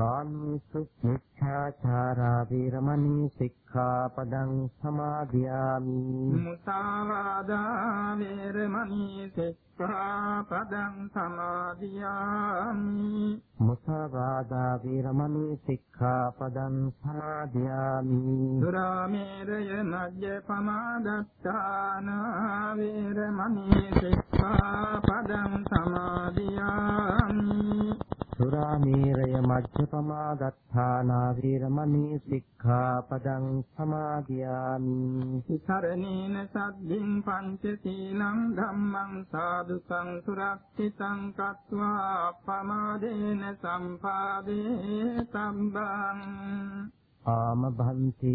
කාමීසු මිච්ඡාචාරා වේරමණී සික්ඛාපදං සමාදියාමි. මුසාවාදා වේරමණී සික්ඛාපදං සමාදියාමි. මුසාවාදා වේරමණී සික්ඛාපදං සමාදියාමි. දුරාමේරය මජ්ජ පමාදත්තාන වේරමණී සික්ඛාපදං සමාදියාමි සුරාමේරය මජ්ජපමා දත්තානා වීරමණී සික්ඛාපදං සමාදියාමි සරණේන සද්ධින් පංච සීලං ධම්මං සාදුකං සුරක්ෂිතං කତ୍වා අපමාදේන සම්පාදේ සම්බං. ආම භන්ති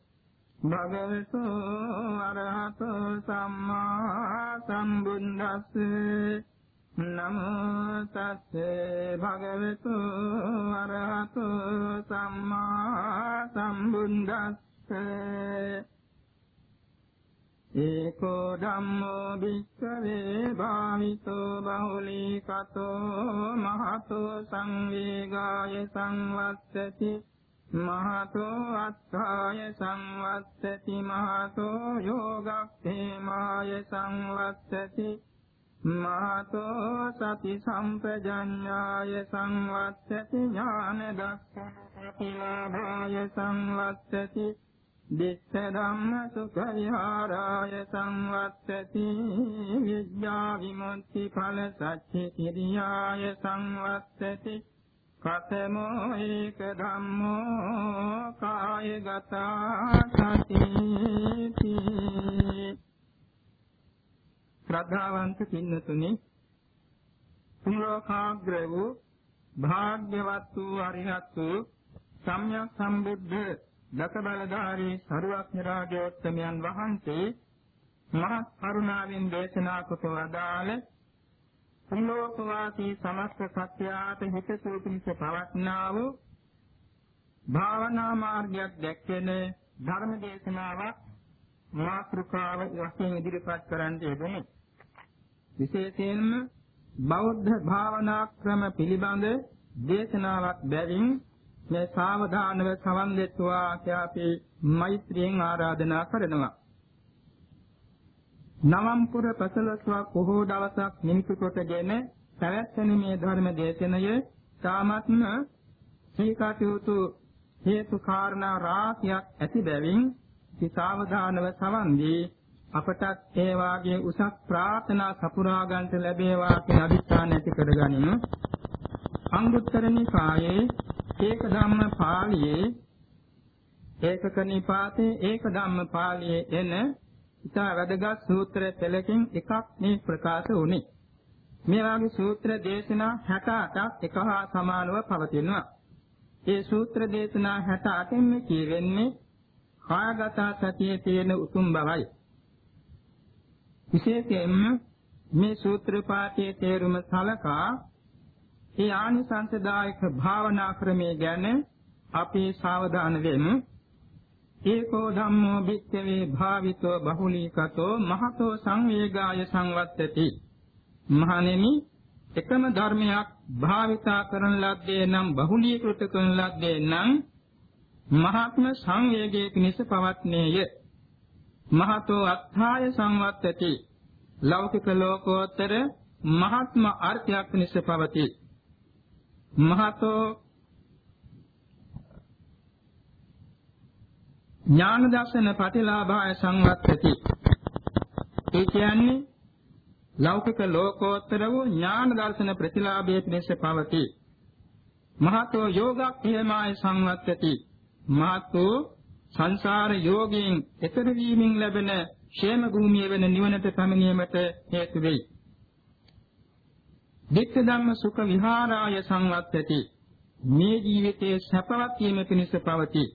භගවතු අරහතු සම්මා සම්බුද්දස්ස නමෝ තස්සේ භගවතු අරහතු සම්මා සම්බුද්දස්ස ඒකෝ ධම්මෝ භික්ඛවේ භාවිතෝ බහුලීකතෝ මහතෝ සංවේගාය සංවත්තති මහතෝ අත්ථාය සංවත්තති මහතෝ යෝගක්ඛේමාය සංවත්තති මහතෝ සති සම්පජඤ්ඤාය සංවත්තති ඥාන දක්ඛනාපිලාභාය සංවත්තති දිස්ස ධම්ම සුඛ විහාරාය සංවත්තති විද්‍යා විමුක්ති ඵල සච්චි කිරියාය සංවත්තති කතමෝ ඒක ධම්මෝ කායගත සතිති. ශ්‍රද්ධාවන්ත පින්නතුනි සුලෝකාග්‍ර වූ භාග්‍යවත් වූ අරිහත් වූ සම්්‍යක් සම්බුද්ධ දසබලධාරී සරුවක්ඥ රාජෝත්තමයන් වහන්සේ මහත් කරුණාවෙන් දේශනා කොට වදාළ ත්‍රිලෝකවාසී සමස්ත සත්‍යාත හිතසුව පිණිස පවත්නා වූ භාවනා මාර්ගයක් දැක්වෙන ධර්ම දේශනාවක් මාතෘකාව වශයෙන් ඉදිරිපත් කරන්න යෙදුනේ විශේෂයෙන්ම බෞද්ධ භාවනා ක්‍රම පිළිබඳ දේශනාවක් බැවින් මේ සාවධානව සවන් දෙත්වා කියලා අපි මෛත්‍රියෙන් ආරාධනා කරනවා. නවම්පුර පසළොස්වක් බොහෝ දවසක් නිමිති කොටගෙන පැවැත්වෙන මේ ධර්ම දේශනය සාමත්ම සීකටයුතු හේතු කාරණා රාශියක් ඇති බැවින් සිතාවධානව සවන් දී අපටත් ඒ වාගේ උසස් ප්‍රාර්ථනා සපුරා ගන්නට ලැබේවා කියන අදිස්ථාන ඇති කරගනිමු. අංගුත්තර නිකායේ ඒක ධම්ම පාළියේ ඒකක නිපාතේ ඒක ධම්ම පාළියේ එන ඉතා වැදගත් සූත්‍ර පෙළකින් එකක් මේ ප්‍රකාශ වුණේ. මේ වගේ සූත්‍ර දේශනා 68ක් එක හා සමානව පවතිනවා. ඒ සූත්‍ර දේශනා 68න්ම කියවෙන්නේ කායගත සතියේ තියෙන උතුම් බවයි. විශේෂයෙන්ම මේ සූත්‍ර පාඨයේ තේරුම සලකා ඒ ආනිසංසදායක භාවනා ක්‍රමයේ ගැන අපි සාවධාන වෙමු. ඒකෝ ධම්මෝ භික්ඛවේ භාවිතෝ බහුලීකතෝ මහතෝ සංවේගාය සංවත්තති. මහණෙනි එකම ධර්මයක් භාවිතා කරන ලද්දේ නම් බහුලීකృత කරන ලද්දේ නම් මහත්ම සංවේගයේ පිණිස පවත්නේය. මහතෝ අත්ථාය සංවත්තති. ලෞකික ලෝකෝත්තර මහත්ම අර්ථයක් පිණිස පවතී. මහතෝ ඥාන දර්ශන ප්‍රතිලාභය සංවත්තති ඒ කියන්නේ ලෞකික ලෝකෝත්තර වූ ඥාන දර්ශන ප්‍රතිලාභයේ පිණිස පවතී මහතෝ යෝගක්ඛේමාය සංවත්තති මහතෝ සංසාර යෝගයෙන් එතර වීමෙන් ලැබෙන ക്ഷേම භූමිය වෙන නිවනට පැමිණීමට හේතු වෙයි. දික්ක ධම්ම සුඛ විහාරාය සංවත්තති මේ ජීවිතයේ සැපවත් වීම පිණිස පවතී.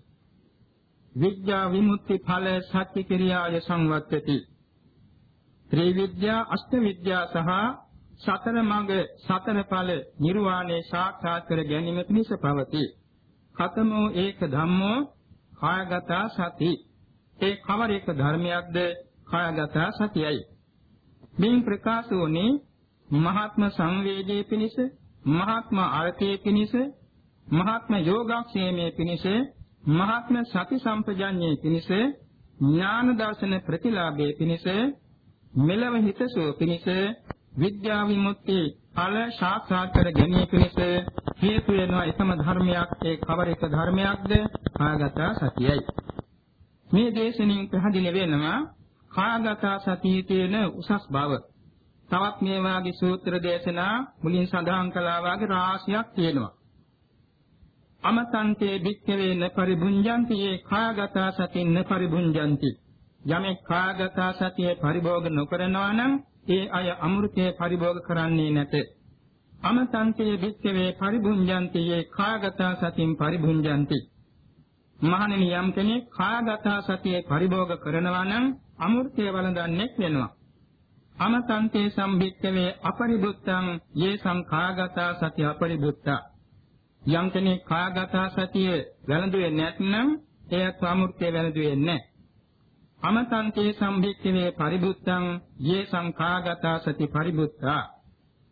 විද්‍යා විමුක්ති ඵල සත්‍ය කිරියාය සංවත්තති. ත්‍රිවිද්‍යා අෂ්ට විද්‍යා සහ සතර මඟ සතර ඵල නිර්වාණය සාක්ෂාත් කර ගැනීම පිණිස පවතී. කතමෝ ඒක ධම්මෝ කායගත සති. ඒ කවර එක ධර්මයක්ද කායගත සතියයි. මේ ප්‍රකාශ වුනේ මහාත්ම සංවේදයේ පිණිස, මහාත්ම අර්ථයේ පිණිස, මහාත්ම යෝගාක්ෂේමයේ පිණිස මහත්ම සති සම්පජඤ්ඤේ පිණිස ඥාන දර්ශන ප්‍රතිලාභයේ පිණිස මෙලව හිතසෝ පිණිස විද්‍යා විමුක්ති ඵල සාක්ෂාත් කර ගැනීම පිණිස හේතු වෙනවා එකම ධර්මයක් ඒ කවර එක ධර්මයක්ද? කායගත සතියයි. මේ දේශනින් පැහැදිලි වෙනවා කායගත සතියේ තියෙන උසස් බව. තවත් මේ වාගේ සූත්‍ර දේශනා මුලින් සඳහන් කළා වාගේ රාශියක් තියෙනවා. අමතන්තේ භික්ඛවේන පරිභුඤ්ජන්ති ඒ කාගත සතින්න පරිභුඤ්ජන්ති යමෙක් කාගත සතිය පරිභෝග නොකරනවා නම් ඒ අය අමෘතය පරිභෝග කරන්නේ නැත. අමතන්තේ භික්ඛවේ පරිභුඤ්ජන්ති ඒ කාගත සතින් පරිභුඤ්ජන්ති. මහණෙනි යම් කෙනෙක් කාගත සතිය පරිභෝග කරනවා නම් අමෘතය වළඳන්නේ වෙනවා. අමතන්තේ සම්භික්ඛවේ අපරිබුත්තං යේ සංඛාගත සති අපරිබුත්තා. යම් කෙනෙක් කායගත සතිය වැළඳුවේ නැත්නම් එයත් සාමෘත්‍ය වැළඳුවේ නැහැ. අමතන්තේ සම්භික්ඛවේ පරිබුත්තං යේ සංඛාගත සති පරිබුත්තා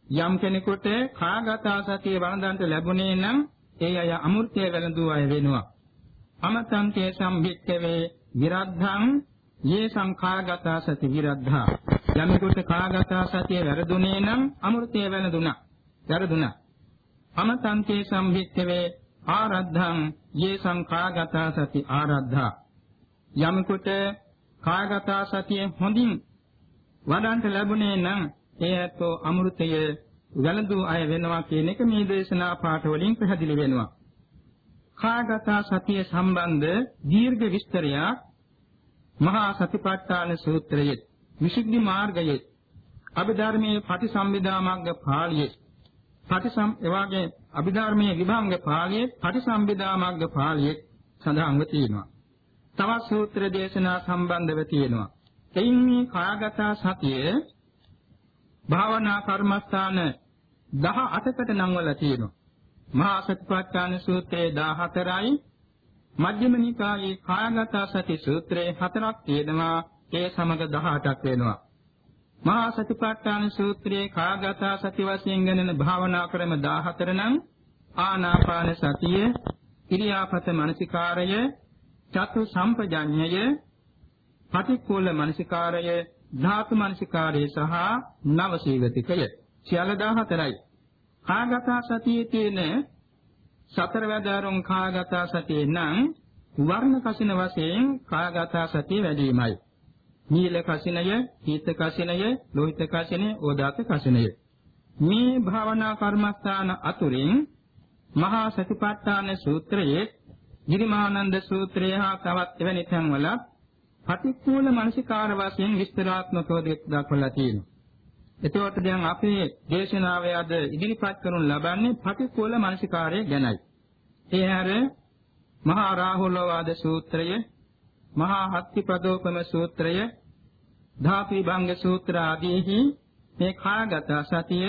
යම් කෙනෙකුට කාගත සතිය වළඳන්ට ලැබුණේ නම් ඒ අය අමෘතය වැළඳුව අය වෙනවා. අමතන්තේ සම්භික්ඛවේ විරද්ධං යේ සංඛාගත සති විරද්ධා යමෙකුට කාගත සතිය වැරදුනේ නම් අමෘතය වැළඳුණා. වැරදුණා. අමතන්තේ සම්භික්ඛවේ ආරද්ධං යේ සංඛාගත සති ආරද්ධා යමෙකුට කායගත සතිය හොඳින් වඩන්ට ලැබුණේ නම් එයත්ෝ අමෘතය වැළඳු අය වෙනවා කියන එක මේ දේශනා පාඨ වලින් පැහැදිලි වෙනවා. කායගත සතිය සම්බන්ධ දීර්ඝ විස්තරයක් මහා සතිපට්ඨාන සූත්‍රයේ විසුද්ධි මාර්ගයේ අභිධර්මයේ පටිසම්භිදා මග්ග පාළියේ පටිසම් එවාගේ අභිධර්මයේ විභංග පාළියේ පටිසම්භිදා මග්ග පාළියේ සඳහන්ව තියෙනවා. තවත් සූත්‍ර දේශනා සම්බන්ධව තියෙනවා. එයින් මේ කායගත සතිය භාවනා කර්මස්ථාන 18කට නම් වල තියෙනවා. මහා සතිපට්ඨාන සූත්‍රයේ 14යි මජ්ක්‍ධිම නිකායේ කායගත සති සූත්‍රයේ 4ක් තියෙනවා. ඒ සමග 18ක් වෙනවා. මහා සතිපට්ඨාන සූත්‍රයේ කාගත සති වශයෙන් ගණන භාවනා ක්‍රම 14 නම් ආනාපාන සතිය, ඉරියාපත මනසිකාරය, චතු සම්පජඤ්ඤය, පටික්කුල මනසිකාරය, ධාතු මනසිකාරය සහ නව සීගතිකය. සියල්ල 14යි. කාගත සතියේ තියෙන සතරවැදාරුම් කාගත සතියේ නම් වර්ණ කසින වශයෙන් කාගත සතිය වැඩිමයි. නීල කසිනය, හීත කසිනය, ලෝහිත කසිනය, ඕදාත කසිනය. මේ භාවනා කර්මස්ථාන අතුරින් මහා සතිපට්ඨාන සූත්‍රයේ ගිරිමානන්ද සූත්‍රය හා තවත් එවැනි තැන්වල පටික්කුල මානසිකාර වශයෙන් විස්තරාත්මකව දක්වලා තියෙනවා. එතකොට දැන් අපේ දේශනාවේ අද ඉදිරිපත් කරනු ලබන්නේ පටික්කුල මානසිකාරය ගැනයි. ඒ හැර මහා රාහුලවාද සූත්‍රය මහා හත්තිපදෝපම සූත්‍රය ධාතු විභංග සූත්‍ර ආදීහි මේ කායගත සතිය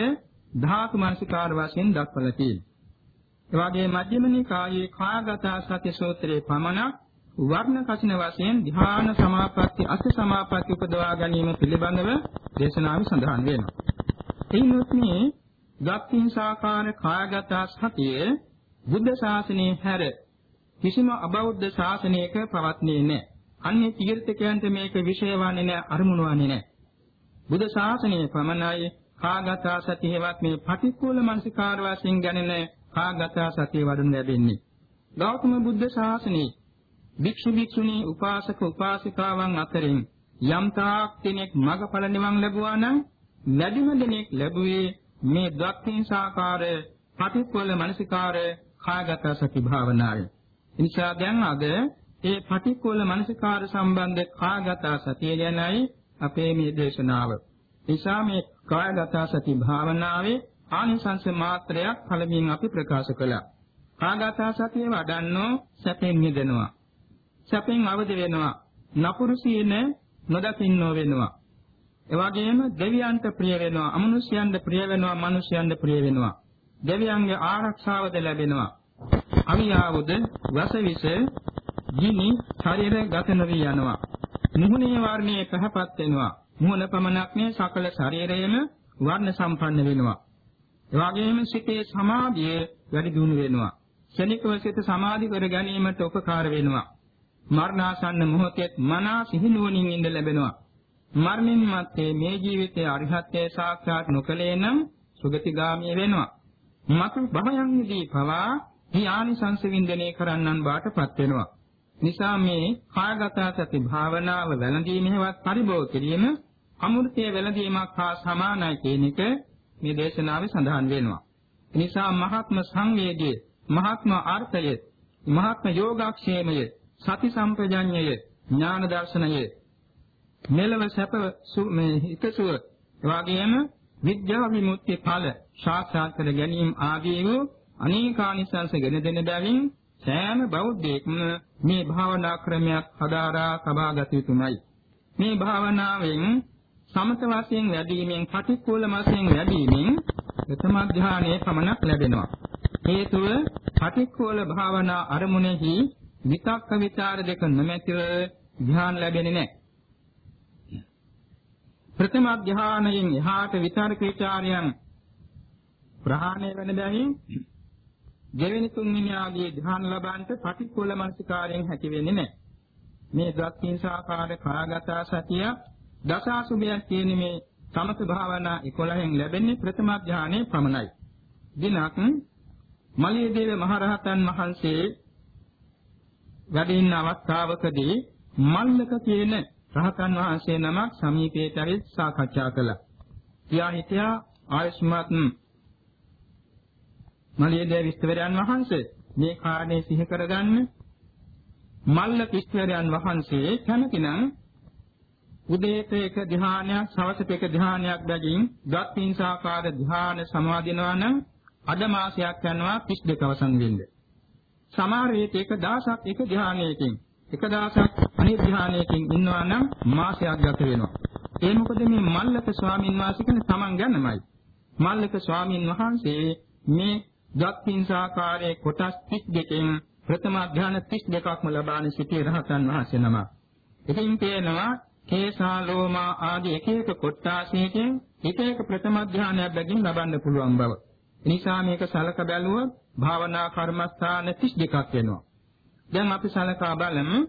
ධාතු මනසිකාර වශයෙන් දක්වලා තියෙනවා. ඒ වගේ මධ්‍යම නිකායේ කායගත සති සූත්‍රයේ පමණක් වර්ණ කසින වශයෙන් ධ්‍යාන සමාපatti අස සමාපatti උපදවා ගැනීම පිළිබඳව දේශනාවේ සඳහන් වෙනවා. එයිනොත් මේ ගත්තිංසාකාර කායගත සතිය බුද්ධ ශාසනයේ හැර කිසිම අබෞද්ධ ශාසනයක පවත්නේ නැහැ. අන්නේ තීර්ථකයන්ට මේක විශේෂ වන්නේ නැහැ, අරමුණු වන්නේ නැහැ. බුද්ධ ශාසනයේ පමණයි කාගත සතියවත් මේ පටික්කුල මනසිකාර වශයෙන් ගැනෙන කාගත සතිය වඩනු ලැබෙන්නේ. ගෞතම බුද්ධ ශාසනයේ භික්ෂු භික්ෂුණී උපාසක උපාසිකාවන් අතරින් යම් තාක් කෙනෙක් මගඵල නිවන් ලැබුවා නම් වැඩිම දෙනෙක් ලැබුවේ මේ දක්ඛින්සාකාර පටික්කුල මනසිකාර කාගත සති භාවනාවයි. එනිසා දැන් අද ඒ පටික්කුල මනසිකාර සම්බන්ධ කාගත සතිය ගැනයි අපේ මේ දේශනාව. නිසා මේ කායගත සති භාවනාවේ ආනිසංස මාත්‍රයක් පළමුවෙන් අපි ප්‍රකාශ කළා. කායගත සතිය වඩන්නෝ සැපෙන් මිදෙනවා. සැපෙන් අවදි වෙනවා. නපුරු සීන නොදකින්නෝ වෙනවා. එවැගේම දෙවියන්ට ප්‍රිය වෙනවා, අමනුෂ්‍යයන්ට ප්‍රිය වෙනවා, මිනිසයන්ට ප්‍රිය වෙනවා. දෙවියන්ගේ ආරක්ෂාවද ලැබෙනවා. අවියාවුද, වසවිස, ගිනි ශරීර ගත නොවි යනවා. මුහුණේ වර්ණයේ පහපත් වෙනවා. මුහුණ පමණක් නේ සකල ශරීරයේම වර්ණ සම්පන්න වෙනවා. එවාගෙම සිතේ සමාධිය වැඩි දියුණු වෙනවා. ශනිකව සිත සමාධි කර ගැනීමට උපකාර වෙනවා. මරණාසන්න මොහොතේ මනා සිහිනුවණින් ඉඳ ලැබෙනවා. මරණින් මත්තේ මේ ජීවිතයේ අරිහත්ත්වයේ සාක්ෂාත් නොකලේ නම් සුගතිගාමී වෙනවා. මතු භවයන්දී පවා මේ ආනිසංස වින්දනය කරන්නන් බාටපත් වෙනවා. නිසා මේ කායගත සති භාවනාව වැළඳීමේවත් පරිභෝග කිරීම අමෘතයේ වැළඳීමක් හා සමානයි කියන එක මේ දේශනාවේ සඳහන් වෙනවා. නිසා මහත්ම සංවේගයේ, මහත්ම අර්ථය, මහත්ම යෝගාක්ෂේමය, සති සම්පජඤ්ඤය, ඥාන දර්ශනය, මෙලව සැප මේ හිතසුව, එවාගෙම විද්‍යා විමුක්ති ඵල සාක්ෂාත් කර ගැනීම ආදී වූ අනේකානිසංස ගෙන දෙන බැවින් සෑම බෞද්ධයෙක්ම මේ භාවනා ක්‍රමයක් අදාරා සබා ගත යුතුමයි. මේ භාවනාවෙන් සමත වශයෙන් වැඩිවීමෙන් ප්‍රතිකූල වශයෙන් වැඩිවීමෙන් ප්‍රථම ඥානයේ පමණක් ලැබෙනවා. හේතුව ප්‍රතිකූල භාවනා අරමුණෙහි විතක්ක ਵਿਚාර දෙක නොමැතිව ධ්‍යාන ලැබෙන්නේ නැහැ. ප්‍රථම ධ්‍යානයෙන් එහාට විතර්ක ਵਿਚාරයන් ප්‍රහාණය වෙන බැවින් දෙවෙනි තුන්වෙනි ආදී ධ්‍යාන ලබන්ට පටික්කුල මනසිකාරයෙන් හැකි වෙන්නේ නැහැ. මේ දක්ඛින්සාකාර කාගත සතිය දසාසුභයක් කියන මේ සමත භාවනා 11න් ලැබෙන්නේ ප්‍රථම ධ්‍යානයේ පමණයි. දිනක් මලියදේව මහරහතන් වහන්සේ වැඩ ඉන්න අවස්ථාවකදී මල්ලක කියන රහතන් වහන්සේ නමක් සමීපයට ඇවිත් සාකච්ඡා කළා. කියා හිටියා ආයස්මත් මලියදේව විස්තරයන් වහන්සේ මේ කාරණේ සිහි කරගන්න මල්ලක විස්තරයන් වහන්සේ කැමතිනම් උදේට එක ධ්‍යානයක් සවසට එක ධ්‍යානයක් බැගින් දත්පින්සාකාර ධ්‍යාන සමාදිනවා නම් අද මාසයක් යනවා 32 අවසන් වෙන්නේ. සමහර විට එක දවසක් එක ධ්‍යානයකින් එක දවසක් අනිත් ධ්‍යානයකින් ඉන්නවා නම් මාසයක් ගත වෙනවා. ඒ මොකද මේ මල්ලක ස්වාමින් වහන්සේ කියන තමන් ගැනමයි. මල්ලක ස්වාමින් වහන්සේ මේ දත්පින්සාකාරයේ කොටස් 32කින් ප්‍රථම ධ්‍යාන 32ක්ම ලබාන සිටි රහතන් වහන්සේ නම. ඉතින් තේනවා කේසා ලෝමා ආදී එක එක කොටාසයකින් එක එක ප්‍රථම ධානයක් බැගින් ලබන්න පුළුවන් බව. එනිසා මේක සලක බැලුවොත් භාවනා කර්මස්ථාන 32ක් වෙනවා. දැන් අපි සලකා බලමු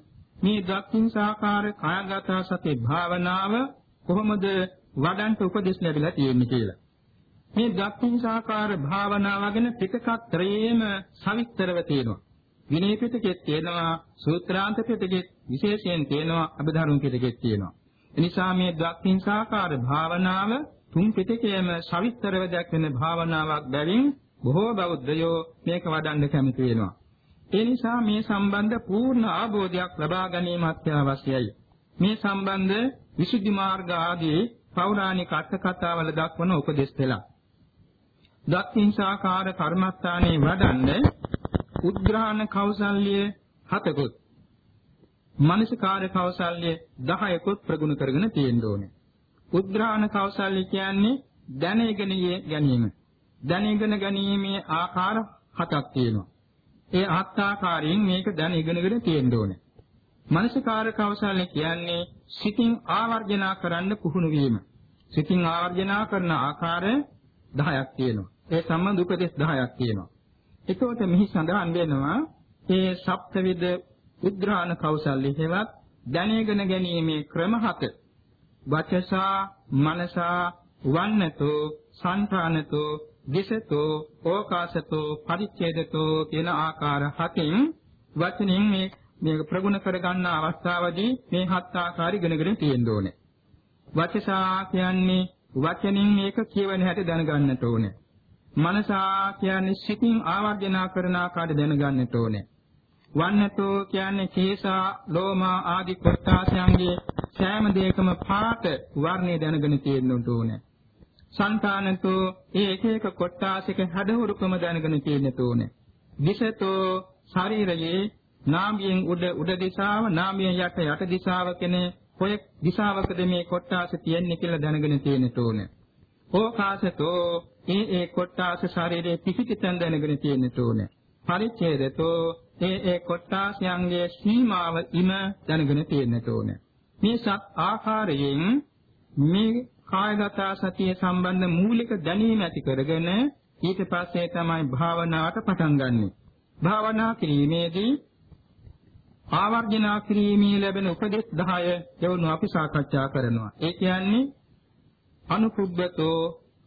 මේ දක්ඛින්සාකාර කායගත සති භාවනාව කොහොමද වඩන්ට උපදෙස් ලැබිලා තියෙන්නේ කියලා. මේ දක්ඛින්සාකාර භාවනාව ගැන පිටකත් ත්‍රයේම සවිස්තරව තියෙනවා. විනය පිටකෙත් තියෙනවා සූත්‍රාන්ත පිටකෙත් විශේෂයෙන් තියෙනවා අභිධර්ම පිටකෙත් තියෙනවා. එනිසා මේ දක්ඛින්සාකාර භාවනාව තුන් පිටකයේම සවිස්තරව දැක්වෙන භාවනාවක් බැවින් බොහෝ බෞද්ධයෝ මේක වඩන්න කැමති වෙනවා. ඒ නිසා මේ සම්බන්ධ පූර්ණ ආબોධයක් ලබා ගැනීම අත්‍යවශ්‍යයි. මේ සම්බන්ධ විසුද්ධි මාර්ග ආදී පෞරාණික අර්ථ කතාවල දක්වන උපදේශ දෙලා. දක්ඛින්සාකාර කර්මස්ථානයේ වඩන්නේ උද්ග්‍රහණ කෞසල්‍ය හතකුත් මානසිකාර කෞසල්‍ය 10කුත් ප්‍රගුණ කරගෙන තියෙන්න ඕනේ. උද්ග්‍රහණ කෞසල්‍ය කියන්නේ දැනගෙන ගැනීම. දැනගෙන ගැනීමේ ආකාර හතක් තියෙනවා. ඒ හත් ආකාරයෙන් මේක දැන ඉගෙනගෙන තියෙන්න ඕනේ. මනසිකාර කෞශල්‍ය කියන්නේ සිතින් ආවර්ජනා කරන්න පුහුණු වීම. සිතින් ආවර්ජනා කරන ආකාර 10ක් තියෙනවා. ඒ සම්බන්ධ උපදේශ 10ක් තියෙනවා. එතකොට මෙහි සඳහන් වෙනවා මේ සප්තවිද උද්ඝාන කෞශල්‍ය හේවත් දැනගෙන ගැනීමේ ක්‍රම හත. වචසා මනසා වන්නතෝ සංඨානතෝ දිසතෝ ඕකාසතෝ පරිච්ඡේදතෝ කියන ආකාර හතෙන් වචනින් මේ මේක ප්‍රගුණ කරගන්න අවස්ථාවදී මේ හත් ආකාරي ඉගෙනගෙන තියෙන්න ඕනේ. වචසා කියන්නේ වචනින් මේක කියවන හැටි දැනගන්නට ඕනේ. මනසා කියන්නේ සිතින් ආවර්ජනා කරන ආකාරය දැනගන්නට ඕනේ. වන්නතෝ කියන්නේ කේසා, ලෝමා ආදී කොටාසයන්ගේ සෑම දෙයකම පාට වර්ණය දැනගෙන තියෙන්න ඕනේ. සංකානතෝ ඒක එක කොටාසික හැඩහුරුකම දැනගෙන තියෙන්න ඕනේ. විසතෝ ශරීරයේ නාමයෙන් උඩ උඩ දිශාව නාමයෙන් යට යට දිශාව කෙනේ කොයි දිශාවකද මේ කොටාස තියෙන්නේ කියලා දැනගෙන තියෙන්න ඕනේ. ඕකාසතෝ ඒ ඒ කොටාස ශරීරයේ පිහිටිතෙන් දැනගෙන තියෙන්න ඕනේ. පරිච්ඡේදතෝ ඒ ඒ කොටාසයන්ගේ සීමාව ඉම දැනගෙන තියෙන්න ඕනේ. මේ සත් ආකාරයෙන් මේ කායගත සතිය සම්බන්ධ මූලික දැනීම ඇති කරගෙන ඊට පස්සේ තමයි භාවනාවට පටන් ගන්නෙ. භාවනා කිරීමේදී ආවර්ජනා කිරීමේ ලැබෙන උපදෙස් 10 යවුණු අපි සාකච්ඡා කරනවා. ඒ කියන්නේ අනුකුබ්බතෝ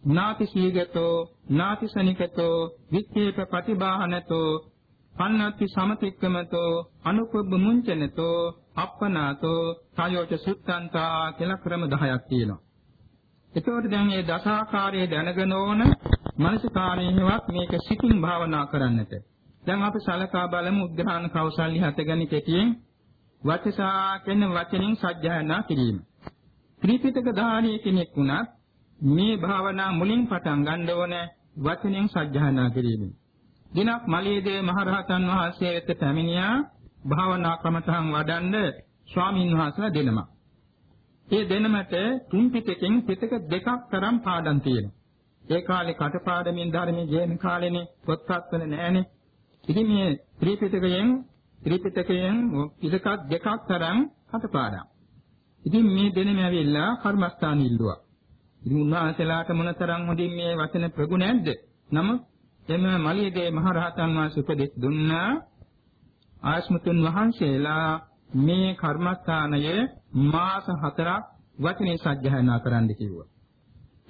නාති සීගතෝ නාති සනිකතෝ විච්ඡේප ප්‍රතිබාහනතෝ පන්නත්ති සමතික්කමතෝ අනුකුබ්බ මුංචනතෝ අප්පනාතෝ සයෝච සුත්තන්තා කියලා ක්‍රම 10ක් තියෙනවා. එතකොට දැන් මේ දසාකාරයේ දැනගෙන ඕන මනසකාරයෙන්වත් මේක සිතින් භාවනා කරන්නට. දැන් අපි සලකා බලමු උද්ඝාන කෞශල්‍ය හත ගැන කෙටියෙන් වචසා කියන වචනින් සජ්ජායනා කිරීම. ත්‍රිපිටක ධාරී කෙනෙක් වුණත් මේ භාවනා මුලින් පටන් ගන්න ඕන වචනෙන් සජ්ජායනා කිරීම. දිනක් මලීදේ මහරහතන් වහන්සේ වෙත පැමිණියා භාවනා ක්‍රමතහන් වඩන්න ස්වාමින් වහන්සේලා දෙනමක්. ඒ දෙනමට තුන් පිටකෙන් පිටක දෙකක් තරම් පාඩම් තියෙනවා. ඒ කාලේ කටපාඩමින් ධර්මයේ ජීන කාලේනේ පොත්පත්වල නෑනේ. ඉතින් මේ ත්‍රිපිටකයෙන් ත්‍රිපිටකයෙන් පිටකක් දෙකක් තරම් කටපාඩම්. ඉතින් මේ දෙනම ඇවිල්ලා කර්මස්ථාන ඉල්ලුවා. ඉතින් උන්වහන්සේලාට මොනතරම් හොඳින් මේ වචන ප්‍රගුණ නැද්ද? නමුත් එම මලියදේ මහරහතන් වහන්සේ උපදෙස් දුන්නා ආස්මතුන් වහන්සේලා මේ කර්මස්ථානයේ මාස 4ක් වචනේ සජ්ජායනා කරන්න කිව්වා.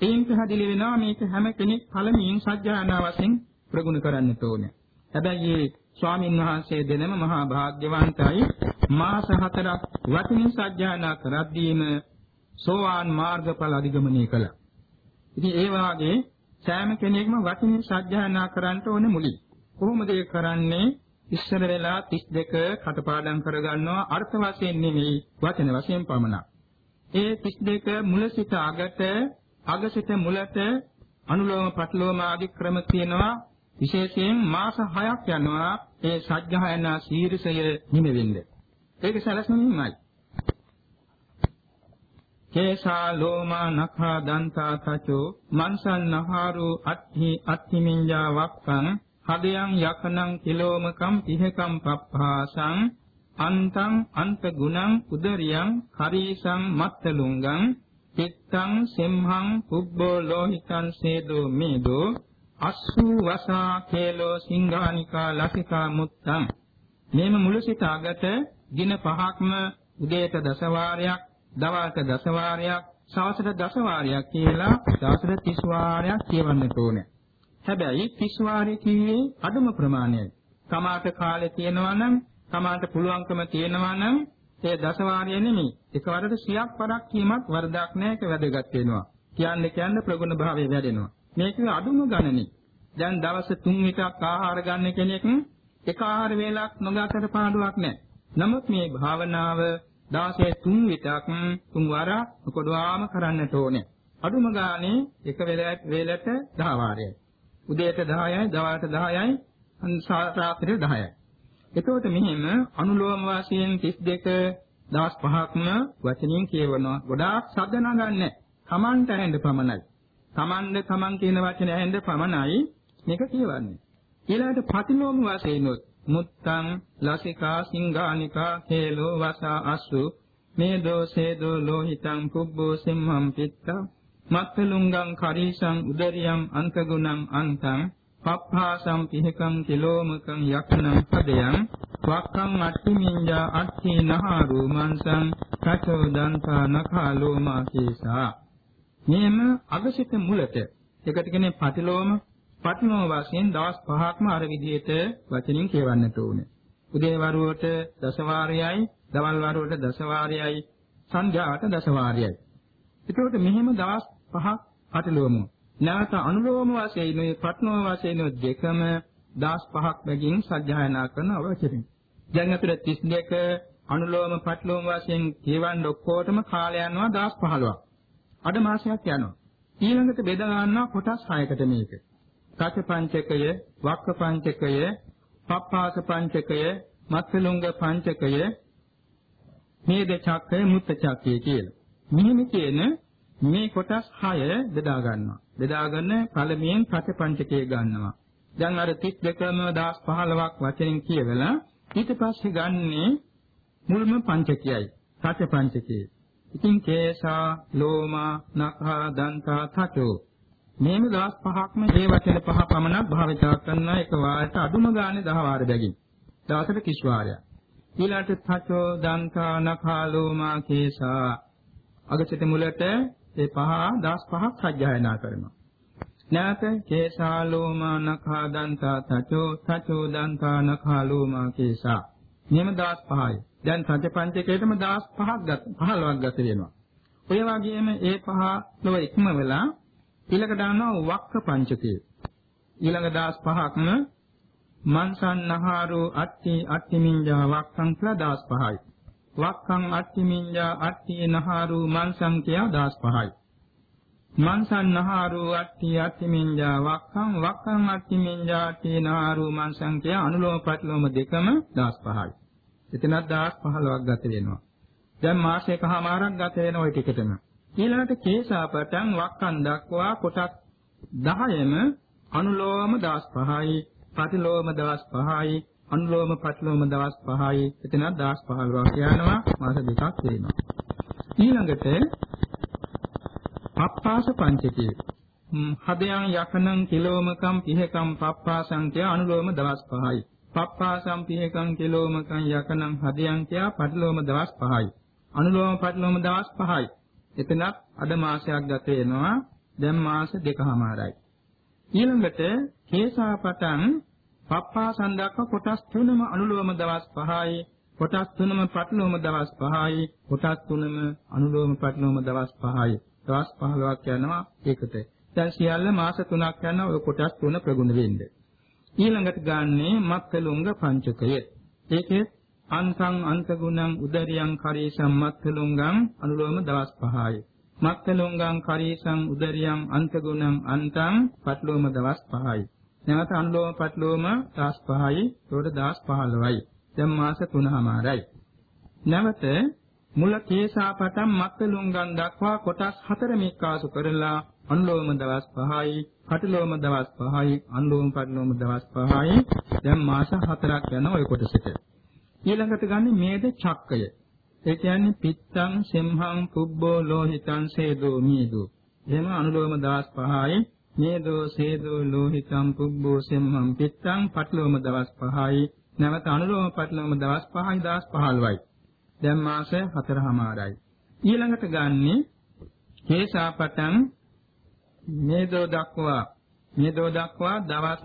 එයින් පැහැදිලි වෙනවා මේක හැම කෙනෙක් පළමුවෙන් සජ්ජායනා වශයෙන් ප්‍රගුණ කරන්න ඕනේ. හැබැයි මේ ස්වාමින් වහන්සේ දෙනම මහා භාග්‍යවන්තයි මාස 4ක් වචනේ සජ්ජායනා කරද්දීම සෝවාන් මාර්ගඵල අධිගමනය කළා. ඉතින් ඒ වාගේ සෑම කෙනෙක්ම වචනේ සජ්ජායනා කරන්න ඕනේ මුලින්. කොහොමද ඒ කරන්නේ? ඉස්සර වෙලා 32 කටපාඩම් කරගන්නවා අර්ථ වශයෙන් නෙමෙයි වචන වශයෙන් පමණක්. ඒ 32 මුල සිට අගට අග සිට මුලට අනුලෝම පටිලෝම ආදී ක්‍රම තියෙනවා විශේෂයෙන් මාස 6ක් යනවා ඒ සත්‍යයනා ශීර්ෂය නිමෙන්නේ. ඒක සැලසුම්මයි. කේසා ලෝමා නඛා දන්තා තචෝ මන්සන් නහාරු අත්හි අත්හිමින්ජා වක්කං හදයන් යකනං කිලෝමකම් පිහකම් පප්පාසං අන්තං අන්ත ගුණං උදරියං කරීසං මත්තලුංගං චිත්තං සෙම්හං කුබ්බෝ ලෝහිතං සේදෝ මේදෝ අස්සු වසා කේලෝ සිංහානිකා ලසිකා මුත්තං මේම මුළු සිත අගට දින පහක්ම උදේට දසවාරයක් දවල්ට දසවාරයක් සවසට දසවාරයක් කියලා දවසට 30 වාරයක් කියවන්නට ඕනේ හැබැයි 30 වාරේ කිව්වේ අඩුම ප්‍රමාණයයි. තමාට කාලේ තියෙනවා නම් තමාට පුළුවන්කම තියෙනවා නම් ඒ දසවාරය නෙමෙයි. එකවරට 100ක් වරක් කීමක් වරදක් නැහැ ඒක වැදගත් වෙනවා. කියන්නේ කියන්නේ ප්‍රගුණ භාවය වැඩෙනවා. මේක අඩුම ගණනේ. දැන් දවස් 3 විතරක් ආහාර ගන්න කෙනෙක් එක ආහාර වේලක් නොගතට පාඩුවක් නැහැ. නමුත් මේ භාවනාව දාසේ තුන් විතක් තුන් වරක් කොටවාම කරන්නට ඕනේ. අඩුම ගානේ එක වේලට වේලට 10 වාරයයි. උදේට 10යි, දවල්ට 10යි, රාත්‍රියට 10යි. එතකොට මෙහෙම අනුලෝම වශයෙන් 32 දවස් පහක්ම වචනින් කියවනවා. ගොඩාක් ශබ්ද නගන්නේ. Tamanට ඇහෙන්න පමණයි. Tamanද Taman කියන වචනේ ඇහෙන්න පමණයි මේක කියවන්නේ. ඊළඟට ප්‍රතිලෝම වශයෙන් මුත්තං ලසිකා සිංහානිකා හේලෝ වසා අස්සු මේ දෝසේදෝ ලෝහිතං පුබ්බෝ සිම්හම් පිත්තා මත්තලුංගං කරීසං උදරියං අන්තගුණං අන්තං පප්පාසම් පිහකං කිලෝමකං යක්නං පදයන් වක්කං අට්ඨිමින්ජා අට්ඨි නහාරු මන්සං කචෝ දන්තා නඛාලෝ මාකේසා මෙම අගසිත මුලට. එකට කියන්නේ පටිලෝම පටිලෝම වශයෙන් දවස් 5ක්ම අර විදිහට වචනින් කියවන්නට ඕනේ උදේ වරුවට දසවාරයයි දවල් වරුවට දසවාරයයි සංඝයාට දසවාරයයි එතකොට මෙහෙම දවස් 5ක් පටිලෝම නැවත අනුලෝම වශයෙන් මේ පට්නෝම වශයෙන් දෙකම 10500ක් බැගින් සජ්ජායනා කරන අවචරින්. දැන් අතර 32 අනුලෝම පට්ලෝම වශයෙන් කියවන්න ඔක්කොටම කාලය යනවා 10015ක්. අඩ මාසයක් යනවා. ඊළඟට බෙදා ගන්නවා කොටස් 6කට මේක. සත්‍ය පංචකය, වක්ක පංචකය, පප්පාස පංචකය, මත්ලුංග පංචකය, මේද චක්කය, මුත්ත චක්කය කියලා. මෙහිම කියන මේ කොටස් 6 බෙදා ගන්නවා. බෙදාගෙන පළමුවෙන් ප්‍රතිපංචකය ගන්නවා. දැන් අර 32ම 1015ක් වචනෙන් කියවලා ඊට පස්සේ ගන්නේ මුල්ම පංචකයයි. ප්‍රතිපංචකය. ඉතින් කේසා, ලෝමා, නඛා, දන්තා, තචෝ මේම 15ක්ම මේ වචන පහ පමණක් භාවිතා කරන එක වාරයට අඩුම ගානේ 10 වාර බැගින්. දවසට කිස් වාරයක්. ඊළඟට තචෝ, දන්තා, නඛා, ලෝමා, කේසා අගසිත මුලට ඒ පහ 15ක් සජ්ජායනා කරනවා. නැත කේසා ලෝමා නඛා දන්තා තචෝ තචෝ දන්තා නඛා ලෝමා කේසා. මෙම 15යි. දැන් සත්‍ය පංචකයටම 15ක් ගත 15ක් ගත වෙනවා. ඔය වගේම ඒ පහ ලොව ඉක්ම වෙලා ඊළඟ දානවා වක්ක පංචකය. ඊළඟ 15ක්ම මන්සන්නහාරෝ අට්ටි අට්ටිමින්ජා වක්කං කියලා 15යි. වක්ඛං අට්ඨිමිඤ්ඤා අට්ඨිය නහාරු මන්සං කියා 15යි. මන්සං නහාරු අට්ඨිය අට්ඨිමිඤ්ඤා වක්ඛං වක්ඛං අට්ඨිමිඤ්ඤා අට්ඨිය නහාරු මන්සං කියා අනුලෝම ප්‍රතිලෝම දෙකම 15යි. එතනත් 15ක් ගත වෙනවා. දැන් මාසයකමාරක් ගත වෙන ওই ටිකටම. ඊළඟට කේසාපටන් වක්ඛන් දක්වා කොටස් 10ම අනුලෝම 15යි ප්‍රතිලෝම 15යි අනුලෝම පටිලෝම දවස් 5යි එතන දවස් 15ක් යනවා මාස දෙකක් වෙනවා. ඊළඟට පප්පාස පංචකය. හදයන් යකනං කිලෝමකම් පිහකම් පප්පාසං කිය අනුලෝම දවස් 5යි පප්පාසම් පිහකම් කිලෝමකම් යකනං හදයන් කිය පටිලෝම දවස් 5යි අනුලෝම පටිලෝම දවස් 5යි එතනත් අද මාසයක් ගත වෙනවා. දැන් මාස දෙකමාරයි. ඊළඟට කේසාපටන් පප්පා සඳක්ක කොටස් තුනම අනුලෝම දවස් 5යි කොටස් තුනම පටලෝම දවස් 5යි කොටස් තුනම අනුලෝම පටලෝම දවස් 5යි දවස් 15ක් යනවා ඒකට. දැන් සියල්ල මාස 3ක් යනවා ඔය කොටස් තුන ප්‍රගුණ වෙන්නේ. ඊළඟට ගන්නේ මක්කලුංග පංචකය. ඒකේ අන්තං අන්තගුණං උදරියං කරේසම් මක්කලුංගං අනුලෝම දවස් 5යි මක්කලුංගං කරේසම් උදරියං අන්තගුණං අන්තං පටලෝම දවස් 5යි නැවත අනුලෝම පටලෝම 15යි ඒකට 15යි දැන් මාස 3මාරයි නැවත මුල කේසා පටන් මත්තලුංගන් දක්වා කොටස් 4 මේකාසු කරලා අනුලෝම දවස් 5යි පටලෝම දවස් 5යි අනුලෝම පටලෝම දවස් 5යි දැන් මාස 4ක් යන ওই කොටසට. ඊළඟට ගන්නේ මේද චක්කය. ඒ කියන්නේ පිත්තං සෙම්හං පුබ්බෝ ලෝහිතං සේදෝ මීදෝ. එහෙම අනුලෝම දවස් 5යි නේදෝ සේදෝ ලෝහිතං පුබ්බෝ සෙම්මං පිත්තං පටලෝම දවස් 5යි නැවත අනුලෝම පටලෝම දවස් 5යි දවස් 15යි දැන් මාස 4මාරයි ඊළඟට ගන්නෙ හේසාපටන් නේදෝ දක්වා. නේදෝ දක්වා දවස්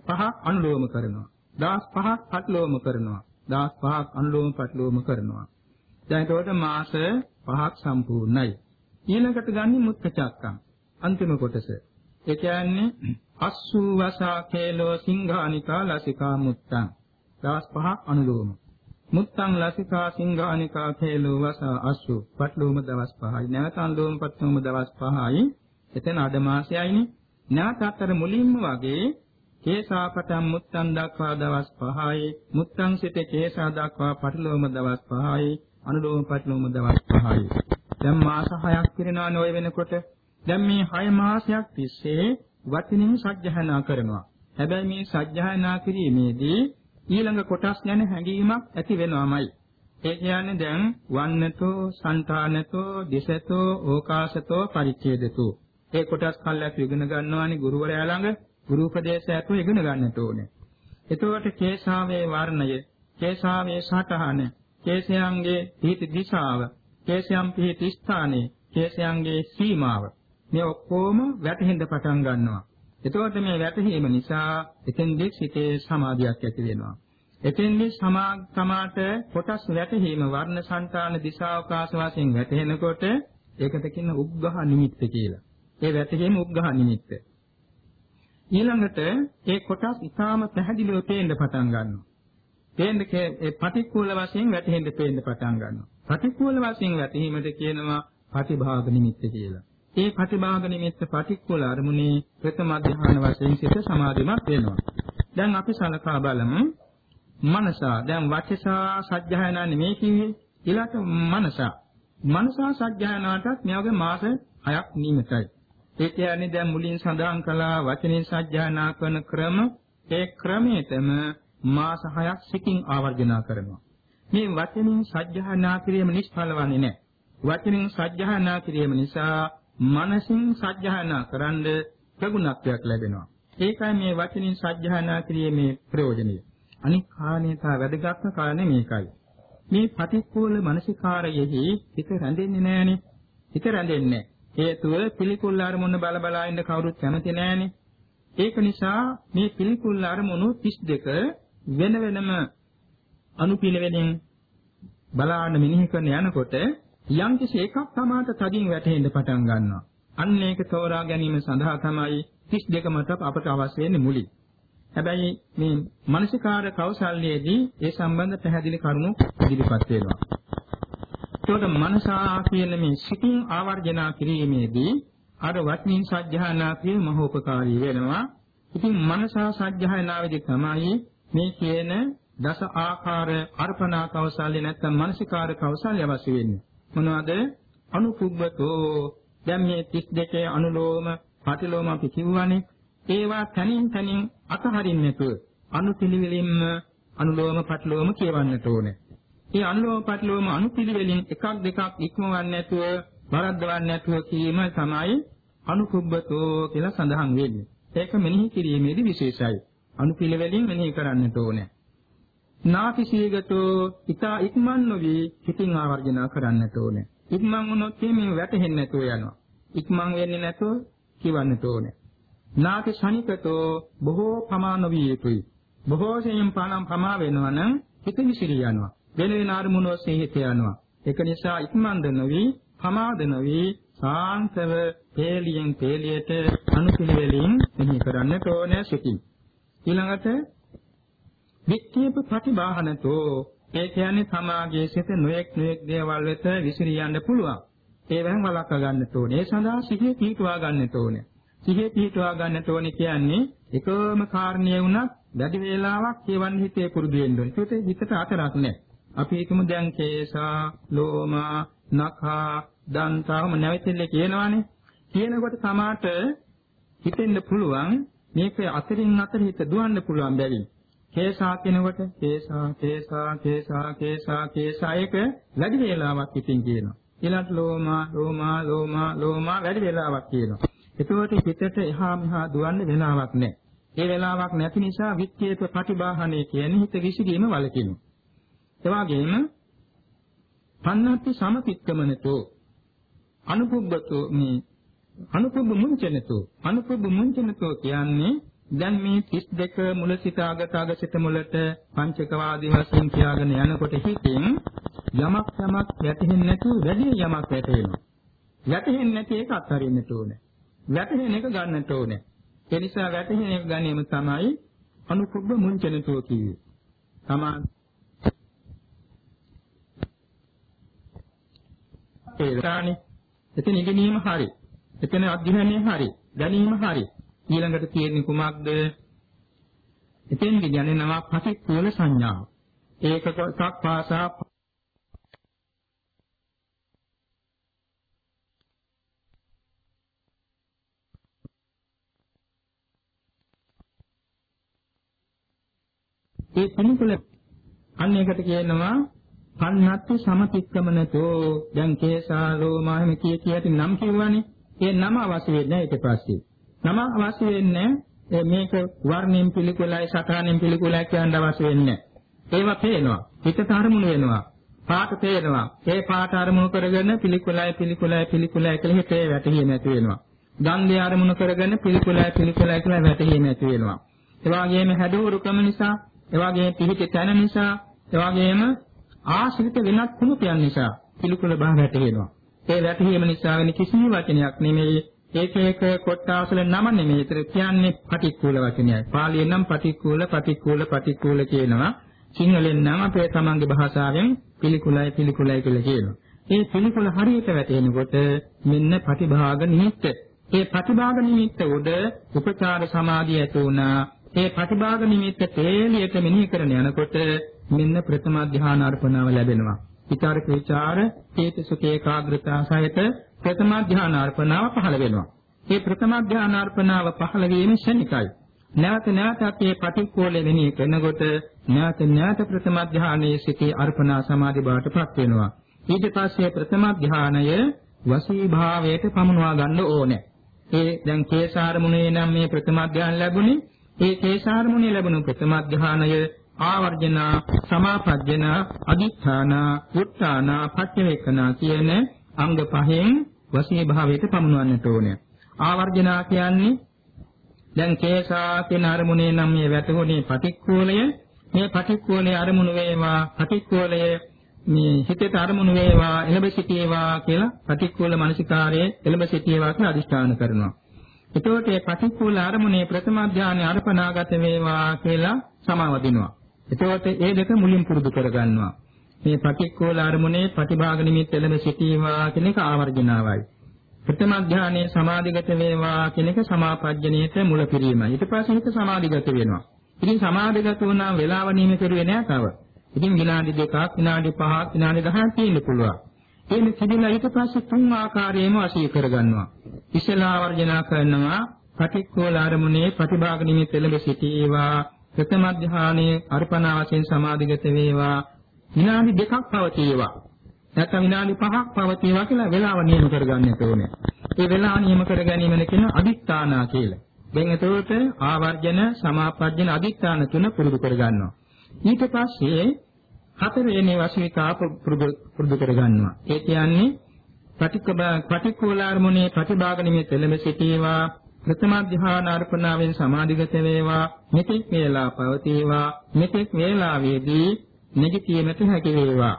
පහක් අනුලෝම කරනවා. දවස් පහක් පටලෝම කරනවා. දවස් පහක් අනුලෝම පටලෝම කරනවා දැන් ඒකට මාස පහක් සම්පූර්ණයි ඊළඟට ගන්නේ මුත්ත චක්කම් අන්තිම කොටස ඒ කියන්නේ අස්සු වසා කේලෝ සිංහානිකා ලසිකා මුත්තං. දවස් පහක් අනුලෝම. මුත්තං ලසිකා සිංහානිකා කේලෝ වසා අස්සු. පටලෝම දවස් පහයි. නැවත අනුලෝම පටලෝම දවස් පහයි. එතන අඩ මාසයයිනේ. නැවත අතර මුලින්ම වගේ කේසාපටන් මුත්තන් දක්වා දවස් 5යි මුත්තන් සිට කේසා දක්වා පටලෝම දවස් 5යි අනුලෝම පටලෝම දවස් 5යි දැන් මාස 6ක් පිරෙනවා නොය වෙනකොට දැන් මේ 6 මාසයක් තිස්සේ වචනින් සජ්ජහනා කරනවා. හැබැයි මේ සජ්ජහනා කිරීමේදී ඊළඟ කොටස් ගැන හැඟීමක් ඇති වෙනවමයි. ඒ කියන්නේ දැන් වන්නතෝ, సంతානතෝ, දිසතෝ, ඕකාසතෝ, පරිච්ඡේදතෝ. ඒ කොටස් කල්ලාතු ඉගෙන ගන්නවානේ ගුරුවරයා ළඟ ගුරු උපදේශයතු ඉගෙන ගන්නට ඕනේ. එතකොට කේශාවේ වර්ණය, කේශාවේ සටහන, කේශයන්ගේ පිහිටි දිශාව, කේශයන් පිහිටි ස්ථානය, කේශයන්ගේ සීමාව මේ ඔක්කොම වැටහෙන්න පටන් ගන්නවා. එතකොට මේ වැටහීම නිසා එතෙන්දී සිතේ සමාධියක් ඇති වෙනවා. එතෙන්දී සමාගතමාට කොටස් වැටහීම වර්ණ సంతාන දිශාවකාශ වශයෙන් වැටෙනකොට ඒකට කියන උග්ඝහ නිමිත්ත කියලා. ඒ වැටහීම උග්ඝහ නිමිත්ත. ඊළඟට ඒ කොටස් ඊටාම පැහැදිලිව පේන්න පටන් ගන්නවා. පේන්න ඒ පටික්කුල වශයෙන් වැටෙන්න පේන්න පටන් ගන්නවා. පටික්කුල වශයෙන් වැටීමට කියනවා ප්‍රතිභාග නිමිත්ත කියලා. ඒ ප්‍රතිභාග නිමිත්ත පටික්කුල අරමුණේ ප්‍රථම අධ්‍යාන වශයෙන් සිත සමාධිමත් වෙනවා. දැන් අපි සලකා බලමු මනසා දැන් වචසා සත්‍යයනා නෙමෙයි කිව්වේ ඊළඟ මනසා මනසා සත්‍යයනාටත් මේ වගේ මාස 6ක් නියමිතයි ඒ කියන්නේ දැන් මුලින් සඳහන් කළා වචනේ සත්‍යයනා කරන ක්‍රම ඒ ක්‍රමයටම මාස 6ක් සිකින් ආවර්ජනා කරනවා. මේ වචනින් සත්‍යයනා කිරීම නිෂ්ඵල වන්නේ නැහැ. වචනින් සත්‍යයනා කිරීම නිසා මනසින් සත්‍යයනා කරන්ද ප්‍රගුණත්වයක් ලැබෙනවා. ඒකයි මේ වචනින් සත්‍යයනා කිරීමේ ප්‍රයෝජනය. අනික් කාරණේතා වැදගත්ම කාරණේ මේකයි. මේ පටික්කුල මානසිකාරයෙහි හිත රැඳෙන්නේ නැහනේ. හිත රැඳෙන්නේ හේතුව පිළිකුල් අරමුණ බල බලා ඉන්න කවුරුත් කැමති නැහනේ. ඒක නිසා මේ පිළිකුල් අරමුණු 32 වෙන වෙනම අනුපිළිවෙලින් බලාන මිනිහ කරන යනකොට යම් කිසි එකක් තමාට තදින් වැටහෙන්න පටන් ගන්නවා. අන්න ඒක තෝරා ගැනීම සඳහා තමයි 32 මත අපට අවශ්‍ය වෙන්නේ මුලින්. හැබැයි මේ මානසිකාර කෞශල්‍යයේදී ඒ සම්බන්ධ පැහැදිලි කරුණු ඉදිරිපත් වෙනවා. ඒකට මනසා කියන මේ සිතින් ආවර්ජනා කිරීමේදී අර වචනින් සත්‍යහනා කිරීම මහෝපකාරී වෙනවා. ඉතින් මනසා සත්‍යහනාවේදී තමයි මේ කියන දස ආකාර අර්පණා කෞශල්‍ය නැත්නම් මානසිකාර කෞශල්‍ය අවශ්‍ය වෙන්නේ. මොනවද? අනුකුබ්බතෝ දැන් මේ 32 අනුලෝම පටිලෝම අපි කිව්වනේ ඒවා තනින් තනින් අතහරින්න නැතුව අනුපිළිවෙලින්ම අනුලෝම පටලෝම කියවන්නට ඕනේ. මේ අනුලෝම පටලෝම අනුපිළිවෙලින් එකක් දෙකක් ඉක්මවන්නේ නැතුව වරද්දවන්නේ නැතුව කීම තමයි අනුකුබ්බතෝ කියලා සඳහන් වෙන්නේ. ඒක මෙනෙහි කිරීමේදී විශේෂයි. අනුපිළිවෙලින් මෙනෙහි කරන්නට ඕනේ. නාතිශීගතෝ ඊතා ඉක්මන් නොවි පිටින් ආවර්ජන කරන්නට ඕනේ. ඉක්මන් වුණොත් මේ වැටෙන්නේ නැතුව යනවා. ඉක්මන් වෙන්නේ නැතුව කියවන්නට ඕනේ. නාති ශනිකතෝ බොහෝ ප්‍රමාණ විය යුතුයි. බොහෝ සෙයින් පානම් ප්‍රමා වෙනවා නම් හිත විසිරී යනවා. වෙන වෙන අරමුණු ඔස්සේ හිත යනවා. ඒක නිසා ඉක්මන්ද නොවි, ප්‍රමාද නොවි, සාන්තව තේලියෙන් තේලියට අනුපිළිවෙලින් මෙහි කරන්නට ඕනේ සිටින්. ඊළඟට වික්කේප ප්‍රතිබාහනතෝ ඒ කියන්නේ සමාගයේ සිට නොයෙක් නොයෙක් දේවල් වෙත විසිරී යන්න පුළුවන්. ඒවෙන් වළක්වා ගන්නට ඕනේ. ඒ සඳහා සිහිය පිහිටුවා ගන්නට ඕනේ. සිහිය පිහිටවා ගන්නට ඕනේ කියන්නේ එකම කාරණේ වුණත් වැඩි වේලාවක් කියවන්න හිතේ පුරුදු වෙන්න ඕනේ. ඒකට හිතට අතරක් නැහැ. අපි හිතමු දැන් කේසා, ලෝමා, නඛා, දන්තාවම නැවතෙල්ල කියනවානේ. කියනකොට සමාට හිතෙන්න පුළුවන් මේක අතරින් අතර හිත දුවන්න පුළුවන් බැවින්. කේසා කියනකොට කේසා, කේසා, කේසා, කේසා, කේසා එක වැඩි වේලාවක් හිතින් කියනවා. ඊළඟට ලෝමා, ලෝමා, ලෝමා, ලෝමා වැඩි වේලාවක් කියනවා. එතකොට හිතට එහා මෙහා දුවන්න වෙලාවක් නැහැ. ඒ වෙලාවක් නැති නිසා විත්‍යේත ප්‍රතිබාහණය කියන්නේ හිත විසිරීම වලකිනු. ඒ වගේම පන්නත්ති සමතික්කමනතෝ අනුපුබ්බතෝ මේ අනුපුබ්බ මුංචනතෝ අනුපුබ්බ මුංචනතෝ කියන්නේ දැන් මේ 32 මුල සිට අගට අග සිට මුලට පංචක වාදී වශයෙන් කියාගෙන යනකොට හිතෙන් යමක් යමක් වැටහෙන්නේ නැතුව වැඩි යමක් වැටෙනවා. වැටහෙන්නේ නැති එක අත්හරින්නට ඕනේ. වැටහෙන එක ගන්නට ඕනේ. ඒ නිසා වැටහෙන එක ගැනීම තමයි අනුකුබ්බ මුංචනතෝ කියේ. තමා ඒලානි එතන ඉගෙනීම හරි. එතන අධ්‍යයනය හරි. දැනීම හරි. ඊළඟට තියෙන්නේ කුමක්ද? එතෙන් කියන්නේ පටික්කුල සංඥාව. ඒකක සක්පාසා ඒ පිළිකුල අන්න එකට කියනවා පන්නත්ති සමතික්‍රමනතෝ දැන් කේසා රෝමාහෙම කිය කියට නම් කියවනේ ඒ නම අවශ්‍ය වෙන්නේ ඊට පස්සේ. නම අවශ්‍ය වෙන්නේ මේක වර්ණයෙන් පිළිකුලයි සතරණයෙන් පිළිකුලයි කියන්න අවශ්‍ය වෙන්නේ. ඒවා පේනවා. හිතට අරමුණු වෙනවා. පාට පේනවා. ඒ පාට අරමුණු කරගෙන පිළිකුලයි පිළිකුලයි පිළිකුලයි කියලා හිතේ වැටහිය නැති වෙනවා. ගන්ධය අරමුණු කරගෙන පිළිකුලයි පිළිකුලයි කියලා වැටහිය නැති වෙනවා. ඒ වගේම හැඩවරුකම නිසා ඒ වගේම පිහිටි තැන නිසා ඒ වගේම ආශ්‍රිත වෙනත් කුණුපයන් නිසා පිළිකුල බව වැටහෙනවා. ඒ වැටහීම නිසා වෙන කිසිම වචනයක් නෙමෙයි ඒක එක කොටාසල නම නෙමෙයි. ඒතර කියන්නේ පටික්කුල වචනයයි. පාලියෙන් නම් පටික්කුල පටික්කුල පටික්කුල කියනවා. සිංහලෙන් නම් අපේ තමන්ගේ භාෂාවෙන් පිළිකුලයි පිළිකුලයි කියලා කියනවා. මේ පිළිකුල හරියට වැටෙනකොට මෙන්න ප්‍රතිභාග නිමිත්ත. ඒ ප්‍රතිභාග නිමිත්ත උඩ උපචාර සමාධිය ඇති වුණා. ඒ ප්‍රතිභාග නිමිත්ත තේලියට මෙනෙහි කරන යනකොට මෙන්න ප්‍රථම ධ්‍යාන අර්පණාව ලැබෙනවා. විචාරක විචාර චේත සුඛ ඒකාග්‍රතාව සහිත ප්‍රථම ධ්‍යාන අර්පණාව පහළ වෙනවා. මේ ප්‍රථම ධ්‍යාන අර්පණාව පහළ වීම ශනිකයි. නැවත නැවතත් මේ පටික්කෝල වෙණී කරනකොට නැවත නැවත ප්‍රථම ධ්‍යානයේ සිටී අර්පණා සමාධි බවටපත් වෙනවා. ඊට පස්සේ ප්‍රථම ධ්‍යානය වසී භාවයට පමුණවා ගන්න ඕනේ. ඒ දැන් කේසාරමුණේ නම් මේ ප්‍රථම ධ්‍යාන ලැබුණේ ඒ කේසාරමුණේ ලැබුණු ප්‍රථම ධ්‍යානය ආවර්ජන සමාපජ්ජන අදිඨාන උත්තාන පච්චවේකන කියන අංග පහෙන් වශී භාවයට පමුණවන්නට ඕනේ. ආවර්ජන කියන්නේ දැන් කේසා කියන අරමුණේ නම් මේ වැටුනේ පටික්කෝලය මේ පටික්කෝලයේ අරමුණු වේවා පටික්කෝලය මේ හිතේ අරමුණු වේවා එළඹ සිටේවා කියලා පටික්කෝල මනසිකාරයේ එළඹ සිටේවා කියලා අදිෂ්ඨාන කරනවා. එතකොට මේ පටික්කෝල අරමුණේ ප්‍රථම ධානය අර්පණාගත වේවා කියලා සමාව දිනවා. එතකොට ඒ දෙක මුලින් පුරුදු කරගන්නවා. මේ පටික්කෝල අරමුණේ ප්‍රතිභාග නිමිත්ත එළඹ සිටීවා කියන එක ආවර්ජනාවයි. ප්‍රථම ධානයේ සමාධිගත වේවා කියන එක සමාපජ්ජනයේට මුල පිරීමයි. ඊට පස්සේ හිත සමාධිගත වෙනවා. ඉතින් සමාධිගත වුණාම වේලාව නියම කරුවේ නෑ තව. ඉතින් විනාඩි දෙකක්, විනාඩි පහක්, විනාඩි 10ක් තියෙන්න පුළුවන්. එන්නේ සිදිලා ඊට පස්සේ තුන් ආකාරයෙන්ම වශී කරගන්නවා. ඉස්සලා වර්ජනා කරනවා පටික්කෝල අරමුණේ ප්‍රතිභාග නිමිත්ත එළඹ සිටීවා ප්‍රථම ධානයේ අර්පණා වශයෙන් සමාධිගත වේවා විනාඩි දෙකක් පවතිවා නැත්නම් විනාඩි පහක් පවතිවා කියලා වේලාව නියම කරගන්නට ඕනේ. ඒ වේලාව නියම කර ගැනීමන කියන අදිස්ථානා කියලා. දැන් එතකොට ආවර්ජන සමාපජ්ජන අදිස්ථාන තුන පුරුදු කරගන්නවා. ඊට පස්සේ හතරවෙනි වශීකා පුරුදු කරගන්නවා. ඒ කියන්නේ පටික්කුලාර්මුණේ ප්‍රතිභාග නිමෙත එළඹ සිටීවා ප්‍රථම ධ්‍යාන අර්පණාවෙන් සමාධිගත වේවා මෙතෙක් වේලා පවතිවා මෙතෙක් වේලාවේදී නැගිටීමට හැකි වේවා.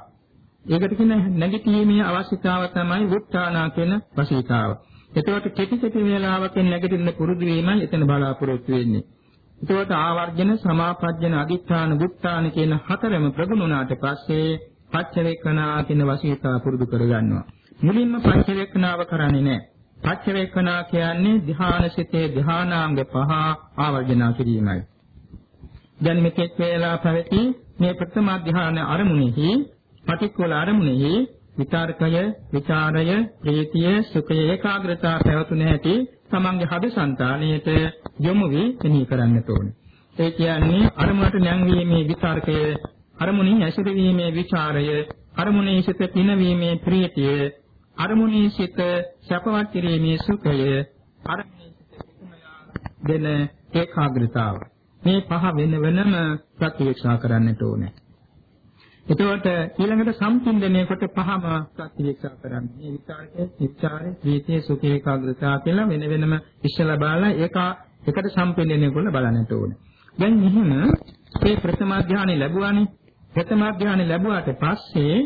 ඒකට කියන නැගිටීමේ අවශ්‍යතාව තමයි වුත්තානා කියන වශීතාව. එතකොට කෙටි කෙටි වේලාවකින් නැගිටින්න පුරුදු වීමයි එතන බලාපොරොත්තු වෙන්නේ. එතකොට ආවර්ජන සමාපජ්ජන අදිඨාන වුත්තාන කියන හතරම ප්‍රගුණ වුණාට පස්සේ පච්චවේකනා කියන වශීතාව පුරුදු කරගන්නවා. මුලින්ම පච්චවේකනාව කරන්නේ නැහැ. පච්චවේකනා කියන්නේ ධ්‍යානසිතේ ධ්‍යානාංග පහ ආවර්ජනා කිරීමයි. දැන් මෙතෙක් වේලා පැවති මේ ප්‍රථම ධ්‍යාන අරමුණෙහි පටික්කුල අරමුණෙහි විචාරකය, විචාරය, ප්‍රීතිය, සුඛය, ඒකාග්‍රතාව පැවතුන හැටි තමන්ගේ හද సంతාණයට යොමු වී මෙනෙහි කරන්නට ඕනේ. ඒ කියන්නේ අරමුණට නැංවීමේ විචාරකය, අරමුණින් ඇසුරීමේ විචාරය, අරමුණේ සිට පිනවීමේ ප්‍රීතිය, අරමුණේ සිට සැපවත් කිරීමේ සුඛය අරමුණේ සිට විසමලා දෙන ඒකාග්‍රතාව මේ පහ වෙන වෙනම ප්‍රතිවේක්ෂා කරන්නට ඕනේ. එතකොට ඊළඟට සම්පින්දනය කොට පහම ප්‍රතිවේක්ෂා කරන්න. මේ විචාරකේ, විචාරේ, ප්‍රීතිය, සුඛ ඒකාග්‍රතාව කියලා වෙන වෙනම ඉස්සලා බලලා ඒක එකට සම්පින්දනය කරලා බලන්නට ඕනේ. දැන් මෙහෙම මේ ප්‍රථම ධානය ලැබුවානේ. ප්‍රථම ධානය ලැබුවාට පස්සේ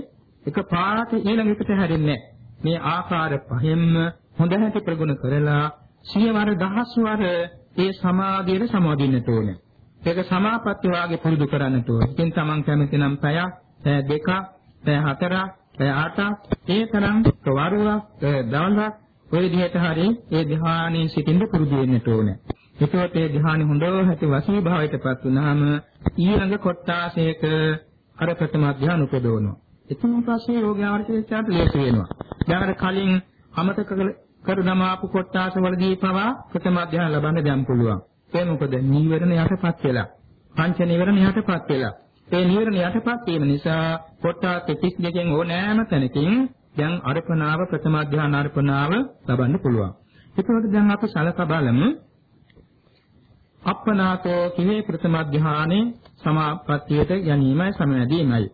එක පාරට ඊළඟ එකට හැරෙන්නේ නැහැ. මේ ආකාර පහෙන්ම හොඳ හැටි ප්‍රගුණ කරලා සියවර දහස්වර ඒ සමාධියට සමාදින්නට ඕනේ. ඒක සමාපatti වාගේ පුරුදු කරන්නට ඕනේ. ඉතින් Taman කැමති නම් පැයක්, පැය දෙකක්, පැය හතරක්, පැය අටක්, ඒ තරම් වරුවක්, දවල්ක් ඔය විදිහට හරි ඒ ධ්‍යානයේ සිටින්න පුරුදු වෙන්නට ඕනේ. එතකොට ඒ ධ්‍යානෙ හොඳ හැටි වසී භාවයටපත් වුනහම ඊළඟ කොටාසයක අර ප්‍රථම ධ්‍යාන උපදවනවා. එතන පස්සේ යෝගාවචරයට ලේසි වෙනවා. දැන් අර කලින් අමතක කර දමාපු කොටාස වලදී පවා ප්‍රථම අධ්‍යයන ලබන්න දැන් පුළුවන්. ඒ මොකද නීවරණ යටපත් වෙලා. පංච නිවරණ යටපත් වෙලා. ඒ නිවරණ යටපත් වීම නිසා කොටස් 32කින් ඕනෑම තැනකින් දැන් අර්පණාව ප්‍රථම ධ්‍යාන අර්පණාව ලබන්න පුළුවන්. ඒකවල දැන් අපි සලකා බලමු. අප්පනාතෝ කිනේ ප්‍රථම ධ්‍යානේ සමාපත්තියට ගැනීමයි සමවැදීමයි.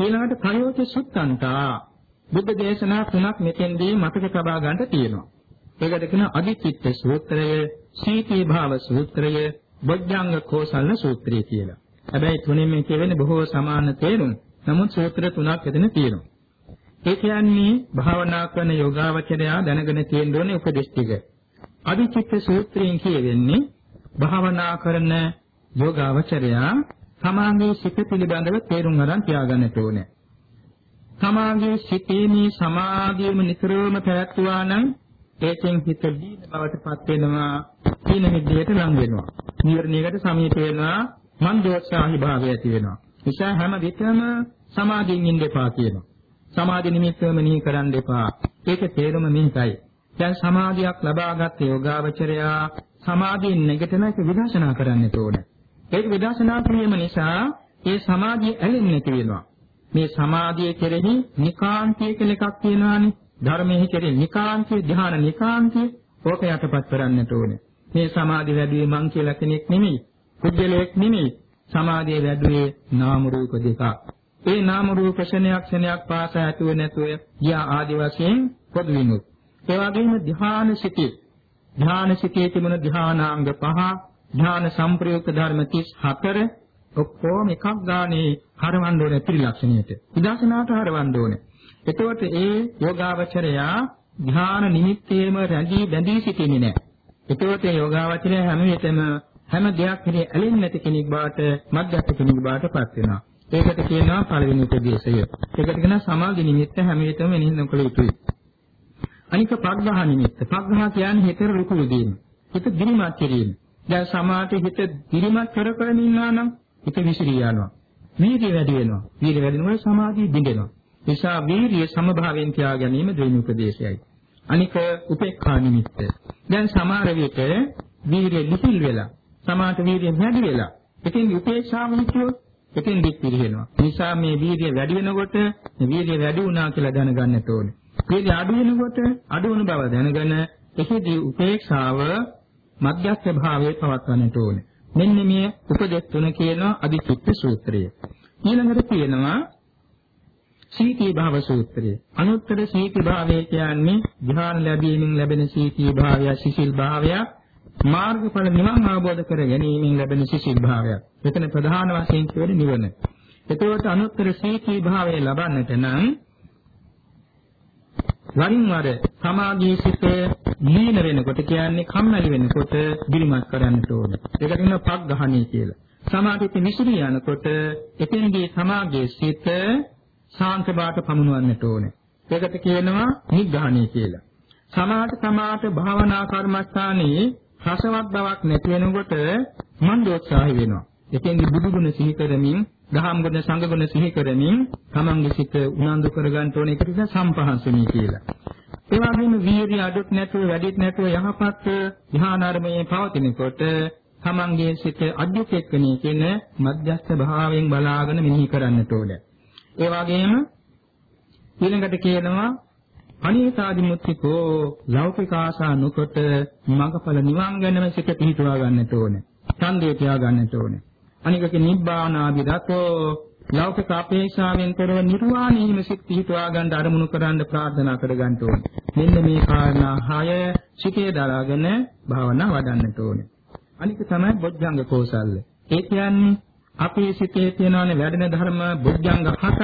ඊළඟට ප්‍රයෝච සුත්තන්තා බුද්ධ දේශනා තුනක් මෙතෙන්දී මතක තබා ගන්නට තියෙනවා. ඒකට කියන අදිචිත්ත සූත්‍රය, සීතී භාව සූත්‍රය, බොජ්ජංග කෝසල්න සූත්‍රය කියලා. හැබැයි තුනෙන් කියවෙන්නේ බොහෝ සමාන තේරුම්. නමුත් සූත්‍ර තුනක් එතන තියෙනවා. ඒ කියන්නේ භාවනා කරන යෝගාවචරයා දැනගෙන තියෙන්න ඕනේ උපදේශ ටික. අදිචිත්ත සූත්‍රයෙන් කියවෙන්නේ භාවනා කරන යෝගාවචරයා තමාගේ සිත පිළිබඳව තේරුම් ගන්න තියාගන්නට ඕනේ. තමාගේ සිතේමී සමාධියම නිතරම පැවැත්වුවා නම් ඒකෙන් හිත දීන බවට පත් වෙනවා, දීන විද්‍යට ලං වෙනවා. නිවර්ණයකට සමීප වෙනවා, මන්දෝත්සාහි භාවය ඇති වෙනවා. නිසා හැම විටම සමාධියෙන් ඉන්න එපා කියනවා. සමාධි නිමිත්තම නිහි කරන්න එපා. ඒක තේරුම මිහිතයි. දැන් සමාධියක් ලබාගත් යෝගාවචරයා සමාධියෙන් නැගිටින එක විදර්ශනා කරන්න ඕනේ. ඒක විදර්ශනා කිරීම නිසා ඒ සමාධිය ඇලෙන්නේ නැති වෙනවා. මේ සමාධිය කෙරෙහි නිකාන්තය කියලා එකක් තියෙනවානේ. ධර්මයේ කෙරෙහි නිකාන්තය, ධ්‍යාන නිකාන්තය ඕක යටපත් කරන්නට ඕනේ. මේ සමාධිය වැඩිවේ මං කියලා කෙනෙක් නෙමෙයි. කුජලයක් නෙමෙයි. සමාධිය වැඩිවේ නාම රූප දෙකක්. ඒ නාම රූප ක්ෂණයක් ක්ෂණයක් පාස ඇතුව නැතුව ගියා ආදි වශයෙන් පොදු විනුත්. ඒ වගේම ධ්‍යාන සිටේ. ධ්‍යාන සිටේ තිබුණ ධ්‍යානාංග පහ ඥාන සංප්‍රයුක්ත ධර්ම 34 ඔක්කොම එකක් ගානේ හරවන්න ඕනේ ත්‍රිලක්ෂණයට. විදර්ශනාට හරවන්න ඕනේ. එතකොට ඒ යෝගාවචරයා ධ්‍යාන නිමිත්තේම රැඳී බැඳී සිටින්නේ නැහැ. එතකොට ඒ යෝගාවචරය හැම විටම හැම දෙයක් කෙරේ ඇලෙන්නේ නැති කෙනෙක් බවට මධ්‍යස්ථ කෙනෙක් බවට පත් වෙනවා. ඒකට කියනවා පළවෙනි උපදේශය. ඒකට කියනවා සමාධි නිමිත්ත හැම විටම මෙනෙහි කළ යුතුයි. අනික පග්ඝහ නිමිත්ත. පග්ඝහ කියන්නේ හිතේ රුකුල් දීම. හිත දිරිමත් කිරීම. දැන් සමාත හිත දිරිමත් කර කර ඉන්නවා නම් හිත විසිරී යනවා. වීර්ය වැඩි වෙනවා. වීර්ය වැඩි වෙනකොට සමාධිය බිඳෙනවා. නිසා වීර්ය සමභාවයෙන් තියා ගැනීම දෙවෙනි උපදේශයයි. අනික උපේක්ඛා නිමිත්ත. දැන් සමහර විට වීර්ය ලිහිල් වෙලා සමාත වීර්ය වැඩි වෙලා ඉතින් උපේක්ෂාව හිතුවොත් ඉතින් දික් පිළිහෙනවා. නිසා මේ වීර්ය වැඩි වෙනකොට වීර්ය වැඩි වුණා කියලා දැනගන්නට ඕනේ. වීර්ය අඩු වෙනකොට අඩු වුණ බව දැනගෙන එහිදී උපේක්ෂාව මධ්‍යස්ථ භාවයේ පවත්වන්නට ඕනේ. මෙන්න මේ උපදෙස් තුන කියනවා අදිචිත්ත සූත්‍රය. ඊළඟට කියනවා සීතී භාව සූත්‍රය. අනුත්තර සීතී භාවය කියන්නේ ධ්‍යාන ලැබීමෙන් ලැබෙන සීතී භාවය, සිසිල් භාවය, මාර්ගඵල නිවන් අවබෝධ කර ගැනීමෙන් ලැබෙන සිසිල් භාවය. මෙතන ප්‍රධාන වශයෙන් කියන්නේ නිවන. එතකොට අනුත්තර සීතී භාවය ලබන්නට නම් වරින් වර සමාධියේ සිට ලීන වෙනකොට කියන්නේ කම්මැලි වෙනකොට දිරිමත් කරන්නට ඕනේ. ඒකට කියනවා පග්ගහණී කියලා. සමාධියට විසිරී යනකොට එතෙන්දී සමාගයේ සිට ශාන්ත බාට පමුණවන්නට ඕනේ. ඒකට කියනවා නිග්‍රහණී කියලා. සමාධි සමාත භාවනා කර්මස්ථානයේ රසවත් බවක් නැති වෙනකොට මන්දෝත්සාහි වෙනවා. එතෙන්දී බුදුගුණ සිහි කරමින් දහම් ගුණ සංඝ ගුණ සිහි කරමින් තමන්ගේ සිත උනන්දු කරගන්න ඕනේ ඒක නිසා සම්පහන්සනී කියලා. ඒ වගේම වීර්ය අඩුත් නැතුව වැඩිත් නැතුව යහපත් ධ්‍යානාරමයේ පවතිනකොට තමන්ගේ සිත අධ්‍යක්ෂණය කියන මධ්‍යස්ථ භාවයෙන් බලාගෙන මෙනෙහි කරන්නට ඕනේ. ඒ වගේම ඊළඟට කියනවා අනිසාදි මුත්‍තිකෝ ලෞකික ආශා නොකොට මඟඵල නිවන් ගැනම සිත පිහිටුවා ගන්නට ඕනේ. ඡන්දේ තියා ගන්නට ඕනේ. අනිකක නිබ්බානාදි දතෝ ලෞකික අපේක්ෂාවෙන් තොරව නිර්වාණයම සිත් පිහිටවා ගන්න අරමුණු කරන්න ප්‍රාර්ථනා කර ගන්න ඕනේ. මෙන්න මේ කාරණා හය සිටේ දරාගෙන භාවනා වඩන්නට ඕනේ. අනික තමයි බොජ්ජංග කෝසල්ල. ඒ කියන්නේ අපේ සිතේ තියෙනවනේ වැඩෙන ධර්ම බොජ්ජංග හතක්.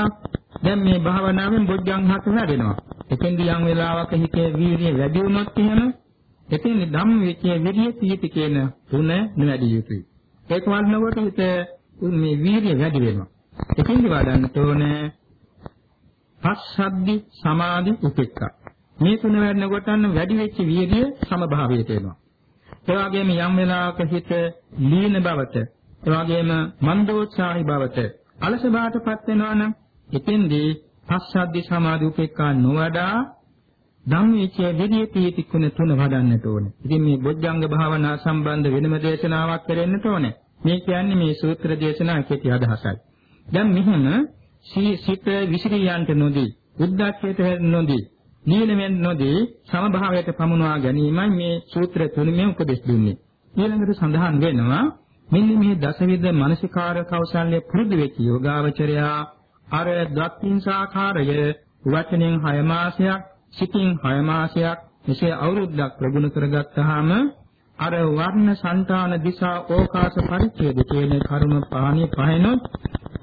දැන් මේ භාවනාවෙන් බොජ්ජංග හත වැඩෙනවා. එතෙන්දී යම් වෙලාවක හිතේ වීර්යය වැඩි වුණොත් එහෙම එතෙන්දී ධම්ම විචේ විරිය සීති කියන තුන නොවැඩිය යුතුයි. ඒක වඩනකොට හිත මේ වීර්ය වැඩි වෙනවා. එකින්දි වඩන්නට ඕනේ පස්සද්ධි සමාධි උපේක්ඛා. මේ තුන වැඩනකොට අන්න වැඩි වෙච්ච වීර්ය සමභාවයට එනවා. ඒ වගේම යම් වෙලාවක හිත ලීන බවට, ඒ වගේම මන්දෝත්සාහි බවට, අලස බවටපත් වෙනවා නම් එතෙන්දී පස්සද්ධි සමාධි උපේක්ඛා නොවඩා ධම්මේචය විදියේ පීති කුණ තුන වඩන්නට ඕනේ. ඉතින් මේ බොජ්ජංග භාවනා සම්බන්ධ වෙනම දේශනාවක් කරෙන්නට ඕනේ. මේ කියන්නේ මේ සූත්‍ර දේශනා කෙටි අදහසයි. දැන් මෙහෙම සිත විසිරියන්ට නොදී, උද්දච්චයට නොදී, නිලමෙන් නොදී සමභාවයට පමුණවා ගැනීමයි මේ සූත්‍ර තුනම උපදෙස් දුන්නේ. ඊළඟට සඳහන් වෙනවා මෙන්න මේ දසවිධ මානසිකාර කෞශල්‍ය පුරුදු වෙච්ච යෝගාවචරයා අර දක්ඛින්සාකාරය වචනෙන් 6 මාසයක් සිතින් 6 මාසයක් මෙසේ අවුරුද්දක් ප්‍රගුණ කරගත්තාම අර වර්ණ సంతාන දිසා ඕකාශ පරිච්ඡේද කියන කර්ම පාණිය පහිනොත්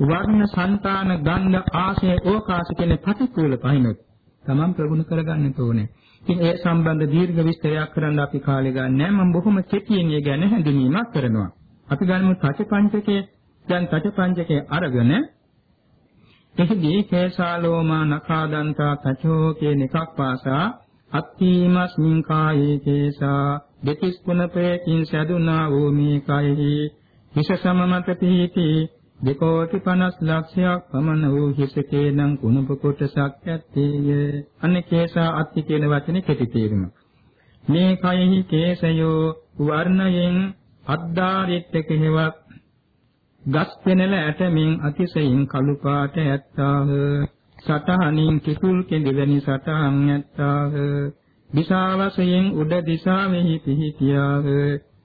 වර්ණ సంతාන ගන්ධ ආශය ඕකාශ කියන ප්‍රතිකූල පහිනොත් තමන් ප්‍රගුණ කරගන්න ඕනේ. ඉතින් ඒ සම්බන්ධ දීර්ඝ විස්තරයක් කරන්න අපි කාලය ගන්නෑ. මම බොහොම කෙටියෙන් ඒ ගැන හැඳින්වීමක් කරනවා. අපි ගන්නමු සතිපංචකයේ දැන් සතිපංචකයේ අරගෙන එහිදී කේශාලෝමා නඛාදන්තා තචෝ කියන එකක් පාසා අත්ථීමස්මින් කායේ කේසා දෙතිස් කුණපේකින් සැදුනා වූ මේ කයෙහි විෂ සමමත පිහිටි දෙකෝටි 50 ලක්ෂයක් පමණ වූ හිසකේ නම් කුණප කොටසක් ඇත්තේය. අන්න කේසා අත්ති කියන වචනේ කෙටි තේරුම. මේ කයෙහි කේසයෝ වර්ණයෙන් අද්දාරිට්ඨක හේවත් ගස් පෙනල ඇටමින් අතිශයින් කළු පාට ඇත්තාහ. සතහනින් කිකුල් කෙඳිවැනි සතහන් ඇත්තාහ. දිශාවසයෙන් උඩ දිශාවෙහි පිහිටියාහ.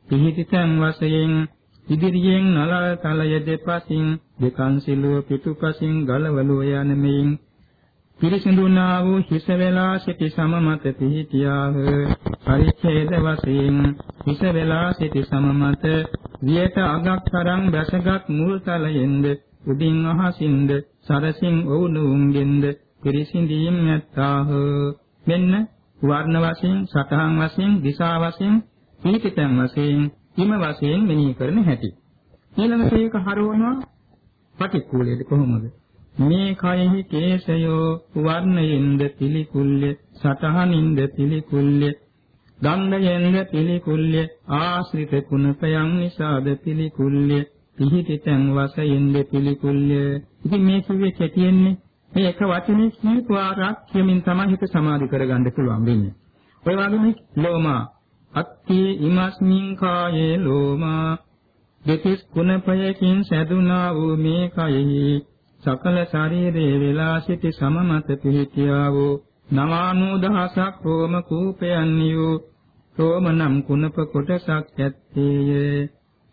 පිහිටිතන් වශයෙන් ඉදිරියෙන් නලල් තලය දෙපසින් දෙකන් සිලුව පිටුපසින් ගලවලුව යන මෙයින් පිරිසිදුනා වූ හිස වෙලා සිටි සම මත පිහිටියාහ පරිච්ඡේද වශයෙන් හිස වෙලා සිටි සම මත වියට අගක් තරම් බැසගත් මුල් තලයෙන්ද උඩින් අහසින්ද සරසින් වුණුන්ගෙන්ද පිරිසිඳීම් නැත්තාහ මෙන්න වර්ණ වශයෙන් සතහන් වශයෙන් දිශා වශයෙන් පිහිටිතන් වශයෙන් හිම වශයෙන් මෙනෙහි කරන හැටි. ඊළඟට ඒක හරවනවා පටික්කුලයේද කොහොමද? මේ කයෙහි කේශයෝ වර්ණයෙන්ද පිළිකුල්ය සතහනින්ද පිළිකුල්ය ගන්ධයෙන්ද පිළිකුල්ය ආශ්‍රිත කුණපයන් නිසාද පිළිකුල්ය පිහිටිතන් වශයෙන්ද පිළිකුල්ය. ඉතින් මේ කිව්වේ කෙටියෙන්නේ මේ එක වචනේ කීප වාරක් කියමින් තමයි හිත සමාධි කරගන්න පුළුවන් වෙන්නේ. ඔය වගේම ලෝමා අත්ති ඉමස්මින් කායේ ලෝමා දෙතිස් කුණපයකින් සැදුනා වූ මේ කයෙහි සකල ශරීරයේ වෙලා සිටි සමමත පිහිටියා වූ නවානු දහසක් රෝම කූපයන් නියු රෝම නම් කුණප කොටසක් ඇත්තේය.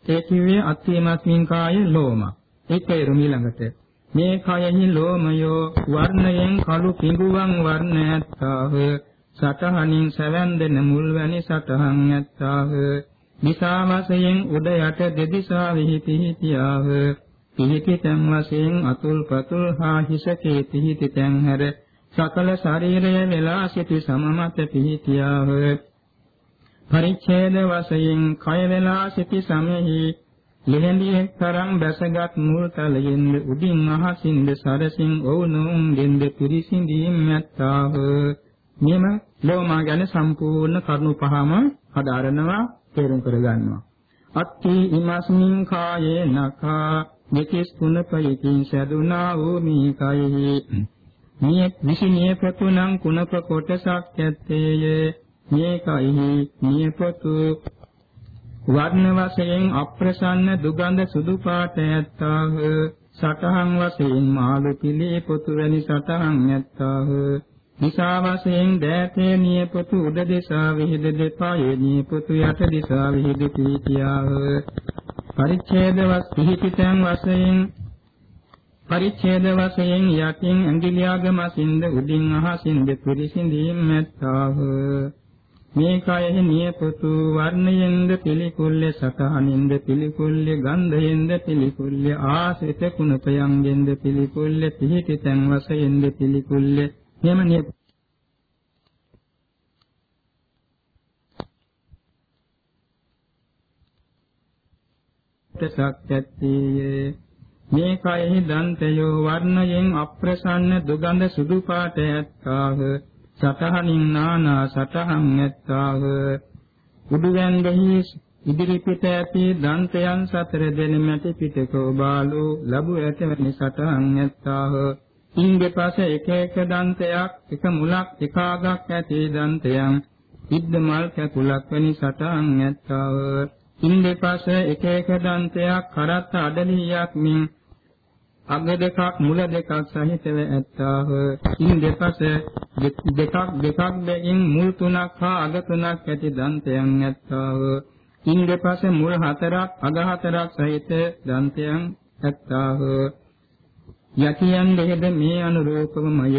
ඒ කිව්වේ අත්තිමස්මින් කායේ ලෝම. ඒකේ රුමිලඟට මේ කයෙහි ලෝමයෝ වර්ණයෙන් කළු පිඟුවන් වර්ණ ඇත්තාහ. සතහනින් සැවැන්දෙන මුල් වැනි සතහන් ඇත්තාහ. දිසා වශයෙන් උඩ යට දෙදිසා විහි පිහිටියාහ. පිහිටි තැන් වශයෙන් අතුල් පතුල් හා හිසකේ පිහිටි තැන් හැර සකල ශරීරය වෙලා සිටි සමමත පිහිටියාහ. පරිච්ඡේද වශයෙන් කය වෙලා සිටි සමෙහි ලෙහෙඳියේ තරම් බැසගත් මුල් තලයෙන් උඩින් අහසින්ද සරසින් ඔවුනුන් දෙන්ද පිරිසිඳීම් යත්තාහ මෙම ලෝමා ගැන සම්පූර්ණ කරුණු පහම හදාරනවා තේරුම් කරගන්නවා. අත්ති ඉමස්මින් කායේ නඛා මෙතිස් කුණපයකින් සැදුනා වූ මේ කයෙහි මේ විසිනිය ප්‍රතුණං කුණප කොටසක් ඇත්තේය. මේ කයෙහි නියපොතු. වර්ණ වශයෙන් අප්‍රසන්න දුගඳ සුදු පාට ඇත්තාහ. සතහන් වශයෙන් මාළු පිළි පොතු වැනි සතහන් ඇත්තාහ. දිසා වශයෙන් දෑතේ නියපොතු උඩ දෙසා විහිද දෙපායේ නියපොතු යට දිසා විහිද පීතියාව පරිච්ඡේදවත් පිහිටිතන් වශයෙන් පරිච්ඡේද වශයෙන් යටින් ඇඟිලියාගමසින්ද උඩින් අහසින්ද පිරිසිඳීම් නැත්තාහ මේ කයෙහි නියපොතු වර්ණයෙන්ද පිළිකුල්ය සතහනින්ද පිළිකුල්ය ගන්ධයෙන්ද පිළිකුල්ය ආසිත කුණපයන්ගෙන්ද පිළිකුල්ය පිහිටිතන් වශයෙන්ද පිළිකුල්ය මෙම නිය සක්ත්‍යයේ මේ කයෙහි දන්තයෝ වර්ණයෙන් අප්‍රසන්න දුගඳ සුදු පාට ඇත්තාහ. සතහනින් නානා සතහන් ඇත්තාහ. උඩුවැන්දෙහි ඉදිරි පිට ඇති දන්තයන් සතර දෙනෙමැති පිටකෝ බාලු ලැබු ඇත වැනි සතහන් ඇත්තාහ. ඉන් දෙපස එක එක දන්තයක් එක මුලක් එකාගක් ඇති දන්තයන්. ඉද්ද මල් කැකුලක් වැනි සටහන් ඇත්තව ඉන් දෙපස එක එක දන්තයක් කරත් අඩලියක් මින් අග දෙකක් මුල දෙකක් සහිතව ඇත්තාහ. ඉන් දෙපස දෙකක් දෙකක් දෙකින් මුල් තුනක් හා අග තුනක් ඇති දන්තයන් ඇත්තාහ. ඉන් දෙපස මුල් හතරක් අග හතරක් සහිත දන්තයන් ඇත්තාහ. යතියන් දෙහෙද මේ අනුරූපවමය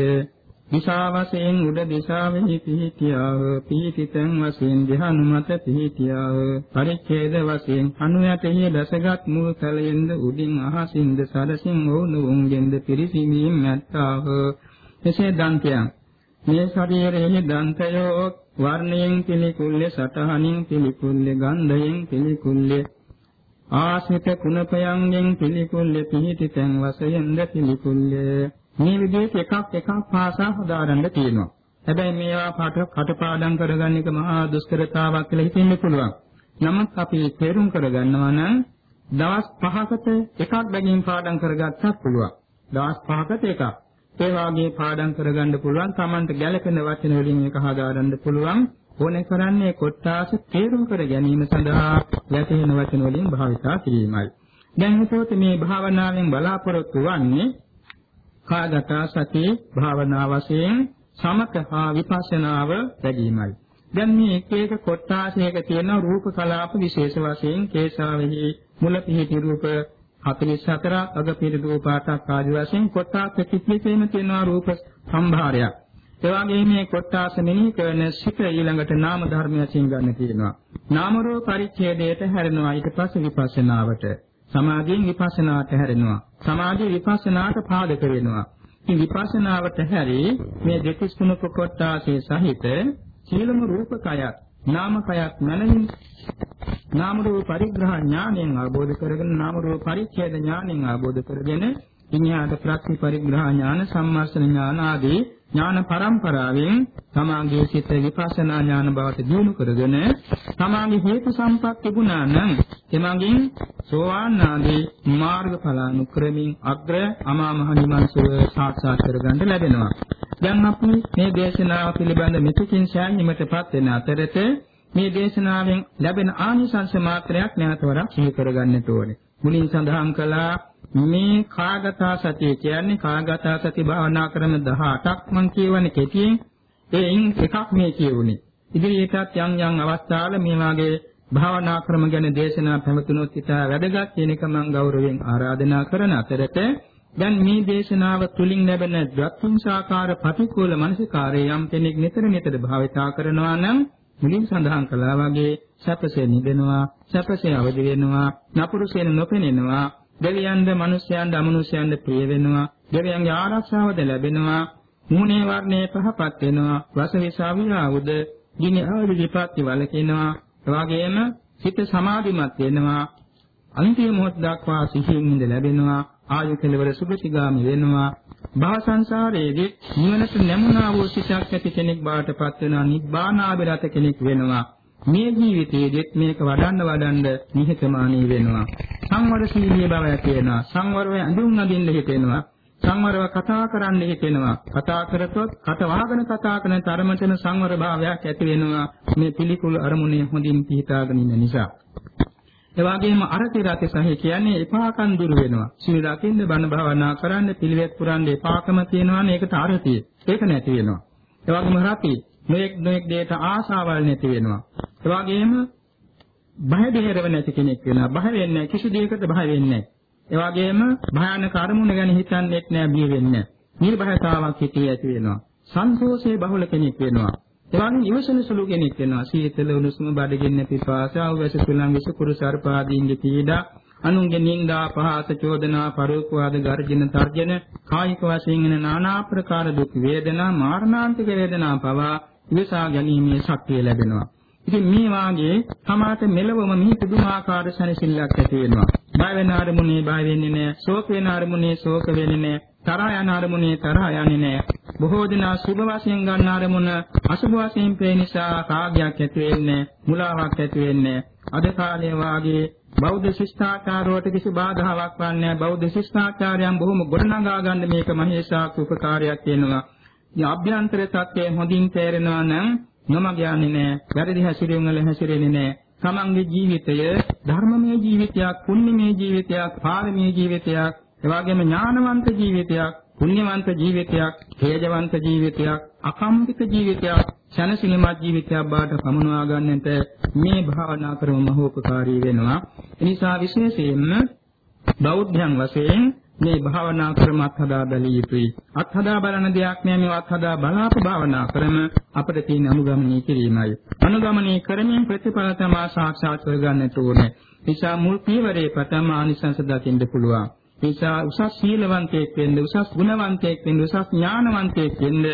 දිශා වශයෙන් උඩ දිශාවෙහි පිහිටියාව පිහිටිතෙන් වශයෙන් ධ්‍යානුමත පිහිටියාව පරිච්ඡේද වශයෙන් අනු යටෙහි දැසගත් මුල් කලයෙන්ද උඩින් අහසින්ද සරසින් වුණුන්ගෙන්ද පිරිසිමින් නැත්තාව එසේ දන්තයන්. මේ ශරීරයේ දන්තයෝ වර්ණයෙන් පිළිකුල්ලේ සතහනින් පිළිකුල්ලේ ගන්ධයෙන් පිළිකුල්ලේ ආශ්‍රිත කුණපයන්ගෙන් පිළිකුල්ලේ පිහිටිතෙන් වශයෙන්ද පිළිකුල්ලේ. මේ විදිහට එකක් එකක් පාසා හදාරන්න තියෙනවා. හැබැයි මේවා පාට කටපාඩම් කරගන්න එක මහා දුෂ්කරතාවක් කියලා හිතෙන්න පුළුවන්. නමුත් අපි තේරුම් කරගන්නවා නම් දවස් 5කට එකක් බැගින් පාඩම් කරගත්තත් පුළුවන්. දවස් 5කට එකක්. ඒ වාගේ පාඩම් කරගන්න පුළුවන්. Tamanට ගැළපෙන වචන වලින් එක හදාරන්න පුළුවන්. ඕනේ කරන්නේ කොටාස තේරුම් කර ගැනීම සඳහා යැතෙන වචන වලින් භාවිතා කිරීමයි. දැන් හිතෝත මේ භාවනාවෙන් බලාපොරොත්තු වෙන්නේ කාගත සති භාවනා වශයෙන් සමත හා විපස්සනාව වැඩිමයි. දැන් මේ එක එක කොටාසයක තියෙන රූප කලාප විශේෂ වශයෙන් කේශාවෙහි මුල පිහිටි රූප 44ක් අග පිහිටි රූප 8ක් ආදි වශයෙන් කොටාස කිපිතේම තියෙන රූප සම්භාරයක්. ඒ වගේම මේ කොටාස මෙනෙහි කරන සිත ඊළඟට නාම ධර්ම වශයෙන් ගන්න තියෙනවා. නාම රූප පරිච්ඡේදයට හැරෙනවා ඊට පස්සේ විපස්සනාවට. සමාධියෙන් විපස්සනාට හැරෙනවා. සමාධිය විපස්සනාට පාදක වෙනවා. ඉතින් විපස්සනාවට හැරී මේ දෙතිස් කුණක කොටාසේ සහිත සීලම රූපකයක් නාමකයක් මනමින් නාම රූප පරිග්‍රහ ඥාණයෙන් අවබෝධ කරගෙන නාම රූප පරිච්ඡේද ඥාණයෙන් අවබෝධ කරගෙන ඉන්හාට ප්‍රත්‍ය පරිග්‍රහ ඥාන සම්මාසන ඥාන ආදී ඥාන පරම්පරාවෙන් තමාගේ සිත විපස්සනා ඥාන බවට දියුණු කරගෙන තමාගේ හේතු සම්පත් තිබුණා නම් එමගින් සෝවාන් ආදී මාර්ගඵල අනුක්‍රමින් අග්‍ර අමා මහ නිවන් සුව සාක්ෂාත් කරගන්න ලැබෙනවා. දැන් අපි මේ දේශනාව පිළිබඳ මෙතකින් සෑහීමටපත් වෙන අතරත මේ දේශනාවෙන් ලැබෙන ආනිසංස මාත්‍රයක් නැවත වරක් සිහි කරගන්නට ඕනේ. මුලින් සඳහන් කළා මේ කාගතා සතිය කියන්නේ කාගතා සති භාවනා ක්‍රම 18ක් මම කියවනේ කෙටියෙන් ඒයින් එකක් මේ කියුනේ. ඉදිරියටත් යම් යම් අවස්ථාවල මේ වාගේ භාවනා ක්‍රම ගැන දේශනා පැවතුනොත් ඉතා වැදගත් කියන එක මම ගෞරවයෙන් ආරාධනා කරන අතරත දැන් මේ දේශනාව තුලින් ලැබෙන ද්වත්තුංසාකාර ප්‍රතිකූල මනසිකාරය යම් කෙනෙක් නිතර නිතර භාවිතා කරනවා නම් මුලින් සඳහන් කළා වගේ සැපසේ නිදෙනවා සැපසේ අවදි වෙනවා නපුරුසෙන් නොපෙනෙනවා දෙවියන්ද මිනිස්යන්ද අමනුෂ්‍යයන්ද ප්‍රිය වෙනවා. දෙවියන්ගේ ආරක්ෂාවද ලැබෙනවා. මූණේ වර්ණේ පහපත් වෙනවා. රස විසාවිනාවුද ගිනි ආවි විපත්ති වලකිනවා එවාගෙම සිත සමාධිමත් වෙනවා. අන්තිම මොහොත දක්වා සිහියෙන් ඉඳ ලැබෙනවා. ආයු කෙලවර සුගතිගාමි වෙනවා. භව සංසාරයේදී නිවනට නැමුණා වූ සිතක් ඇති කෙනෙක් බවට පත් වෙනවා. නිබ්බානාබිරත කෙනෙක් වෙනවා. මේ ජීවිතයේදීත් මේක වඩන්න වඩන්න නිහතමානී වෙනවා සංවරශීලී බව ඇති වෙනවා සංවරව අඳුන් අඳින්න හිතෙනවා සංවරව කතා කරන්න හිතෙනවා කතා කරතොත් කට වහගෙන කතා කරන තරමටම සංවර භාවයක් ඇති වෙනවා මේ පිළිකුල් අරමුණේ හොඳින් පිහිටාගෙන ඉන්න නිසා ඒ වගේම අරති රති සහය කියන්නේ එපාකම් දුර වෙනවා. සීල රකින්න බණ භාවනා කරන්න පිළිවෙත් පුරන්න එපාකම තියෙනවානේ ඒකට අරතිය. ඒක නැති වෙනවා. ඒ වගේම රති මේක් මේක් දෙයට ආශාවල් නැති වෙනවා. ඒ වගේම බය බෙහෙරව නැති කෙනෙක් වෙනවා. බය වෙන්නේ නැහැ. කිසි දෙයකට බය වෙන්නේ නැහැ. ඒ වගේම භයානක අරමුණ ගැන හිතන්නේත් නැහැ, බිය වෙන්නේ නැහැ. නිර්භයතාවක් හිතේ ඇති වෙනවා. සංකෝෂයේ බහුල කෙනෙක් වෙනවා. ඒ වගේම ඉවසන සුළු කෙනෙක් වෙනවා. සීතල උණුසුම බඩගින්න පිපාස, අවැස සුළං විස කුරු සර්පාදීන්ගේ පීඩා අනුන්ගේ නින්දා පහස චෝදනා පරෝපවාද ගර්ජන තර්ජන කායික වශයෙන් එන নানা ආකාර දුක් වේදනා මාරණාන්තික වේදනා පවා විසා ගැනීමේ ශක්තිය ලැබෙනවා ඉතින් මේ වාගේ සමාත මෙලවම මේ පුදුමාකාර සැනසෙල්ලක් ඇති වෙනවා. බය වෙන අරමුණේ බය වෙන්නේ නැහැ. ශෝක වෙන අරමුණේ ශෝක වෙන්නේ නැහැ. තරහ යන අරමුණේ තරහ යන්නේ නැහැ. බොහෝ දෙනා සුභ වශයෙන් ගන්න අරමුණ අසුභ වශයෙන් පේ නිසා රාගයක් ඇති වෙන්නේ, මුලාවක් ඇති වෙන්නේ. අද කාලේ වාගේ බෞද්ධ ශිෂ්ටාචාරවලට කිසි බාධාවක් වන්නේ නැහැ. බෞද්ධ ශිෂ්ටාචාරයන් බොහොම ගොඩනගා ගන්න මේක මහේශාක් උපකාරයක් වෙනවා. මේ අභ්‍යන්තර තත්ත්වය හොඳින් තේරෙනවා නම් නොමග යන්නේ නැහැ. වැරදි හැසිරීම් වල හැසිරෙන්නේ නැහැ. තමන්ගේ ජීවිතය ධර්මමය ජීවිතයක්, පුණ්‍යමය ජීවිතයක්, පාරමී ජීවිතයක්, එවාගෙම ඥානවන්ත ජීවිතයක්, පුණ්‍යවන්ත ජීවිතයක්, තේජවන්ත ජීවිතයක්, අකම්පිත ජීවිතයක්, ශනසිනමත් ජීවිතයක් බවට පමුණවා ගන්නට මේ භාවනා ක්‍රම මහෝපකාරී වෙනවා. ඒ නිසා විශේෂයෙන්ම බෞද්ධයන් වශයෙන් මේ භාවනා ක්‍රම අත්හදා බැලිය යුතුයි. අත්හදා බලන දෙයක් නෑ මේ අත්හදා බලාප භාවනා ක්‍රම අපිට තියෙන අනුගමනය කිරීමයි. අනුගමනය කරමින් ප්‍රතිඵල තමා සාක්ෂාත් කරගන්නට ඕනේ. නිසා මුල් පියවරේ ප්‍රථම ආනිසංස දකින්න පුළුවන්. නිසා උසස් සීලවන්තයෙක් වෙන්න, උසස් ගුණවන්තයෙක් වෙන්න, උසස් ඥානවන්තයෙක් වෙන්න,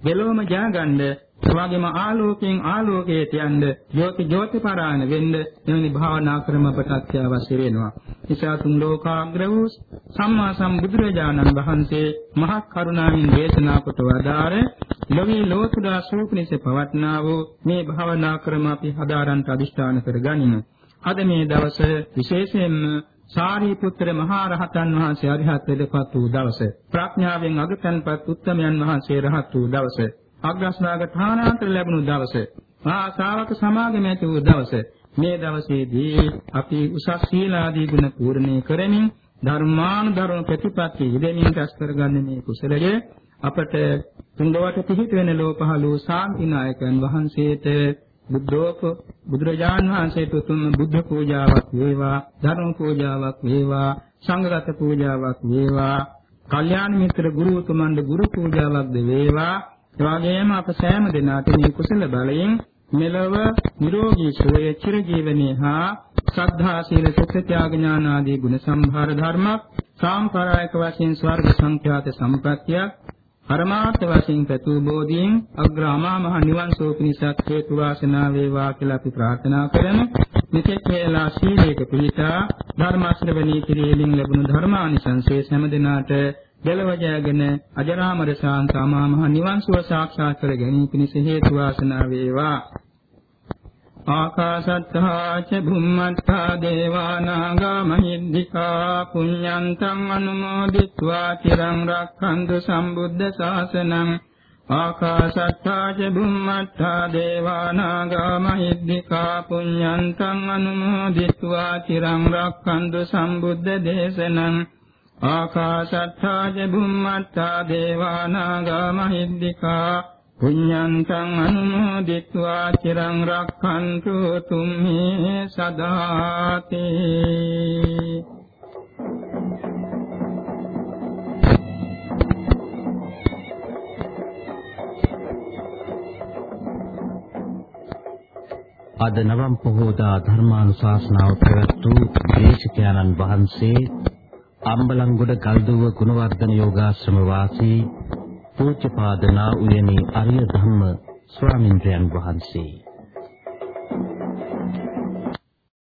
දෙලොවම ජයගන්න එවාගෙම ආලෝකයෙන් ආලෝකයට යන්න ජෝති ජෝති පරායන වෙන්න එවැනි භාවනා ක්‍රම අපට අත්‍යවශ්‍ය වෙනවා. නිසා තුන් ලෝකාග්‍ර වූ සම්මා සම්බුදුරජාණන් වහන්සේ මහා කරුණාවෙන් දේශනා කොට වදාර ලෝකේ ලෝතුරා සූපනිස පවත්නා වූ මේ භාවනා ක්‍රම අපි හදාරන්ට අදිෂ්ඨාන කරගනිමු. අද මේ දවස විශේෂයෙන්ම සාරිපුත්‍ර මහා රහතන් වහන්සේ අරිහත්ත්වයටපත් වූ දවස ප්‍රඥාවෙන් අගතන්පත් උත්තමයන් වහන්සේ රහත් වූ දවස අග්‍රස්නාග ථානාන්තර ලැබුණු දවස මහා ශ්‍රාවක සමාගම ඇති වූ දවස මේ දවසේදී අපි උසස් සීලාදී ගුණ පූර්ණේ කරමින් ධර්මානුධර්ම ප්‍රතිපත්ති යෙදෙමින් රැස් කරගන්නේ මේ කුසලය. අපට තුන්දවට පිහිට වෙන ලෝපහලෝ ශාන්තිනායකයන් වහන්සේට බුද්ධෝප බුදුරජාන් වහන්සේට උතුම් බුද්ධ පූජාවක් වේවා ධර්ම පූජාවක් වේවා සංඝගත පූජාවක් වේවා කල්යාණ මිත්‍ර ගුරු උතුමන්ට ගුරු පූජාවක්ද වේවා එවාගෙම අප සෑම දිනාට මේ කුසල බලයෙන් මෙලව නිරෝගී සුවය චිර ජීවනයේ හා ශ්‍රද්ධා සීල සුඛ ත්‍යාග ඥාන ආදී ගුණ සම්භාර ධර්මක් සාම්ප්‍රායික වශයෙන් ස්වර්ග සංඛ්‍යාත සම්ප්‍රත්‍යක් පරමාර්ථ වශයෙන් පැතු බෝධියෙන් අග්‍රාමා මහ නිවන් සෝ පිණිසත් හේතු වාසනා වේවා කියලා අපි ප්‍රාර්ථනා කරමු. මෙතෙක් වේලා සීලයක පිහිටා ධර්ම ශ්‍රවණී කිරීමෙන් ලැබුණු ධර්මානිසංසයේ හැම දිනාට දලවජයගෙන අජරාමර ශාන්ත සමාමහ නිවන් සුව සාක්ෂාත් කර ගැනීම පිණිස හේතු වාසනා වේවා. ආකාශත්තා ච භුම්මත්තා දේවා නාග මහිද්దికා පුඤ්ඤන්තං අනුමෝදිත්වා චිරං රක්ඛන්තු සම්බුද්ධ ශාසනං ආකාශත්තා ච බුම්මත්තා දේවානාගා මහිද්దికා පුඤ්ඤන්තං අනුමෝදිත්වා චිරං රක්ඛන්තු සම්බුද්ධ දේශනං ආකාශත්තා ච බුම්මත්තා දේවා නාග මහිද්దికා පුඤ්ඤන්තං අනුමෝදිत्वा චිරං රක්ඛන්තු තුම්හි සදාති අද නවම් පොහෝදා ධර්මානුශාසනාව පැවැත් වූ දේශකයන්න් වහන්සේ අම්බලන්ගොඩ ගල්දුව ගුණවර්ධන යෝගාශ්‍රම වාසී පූජ්‍යපාද නා උයනේ අරිය ධම්ම ස්වාමින්ද්‍රයන් වහන්සේ.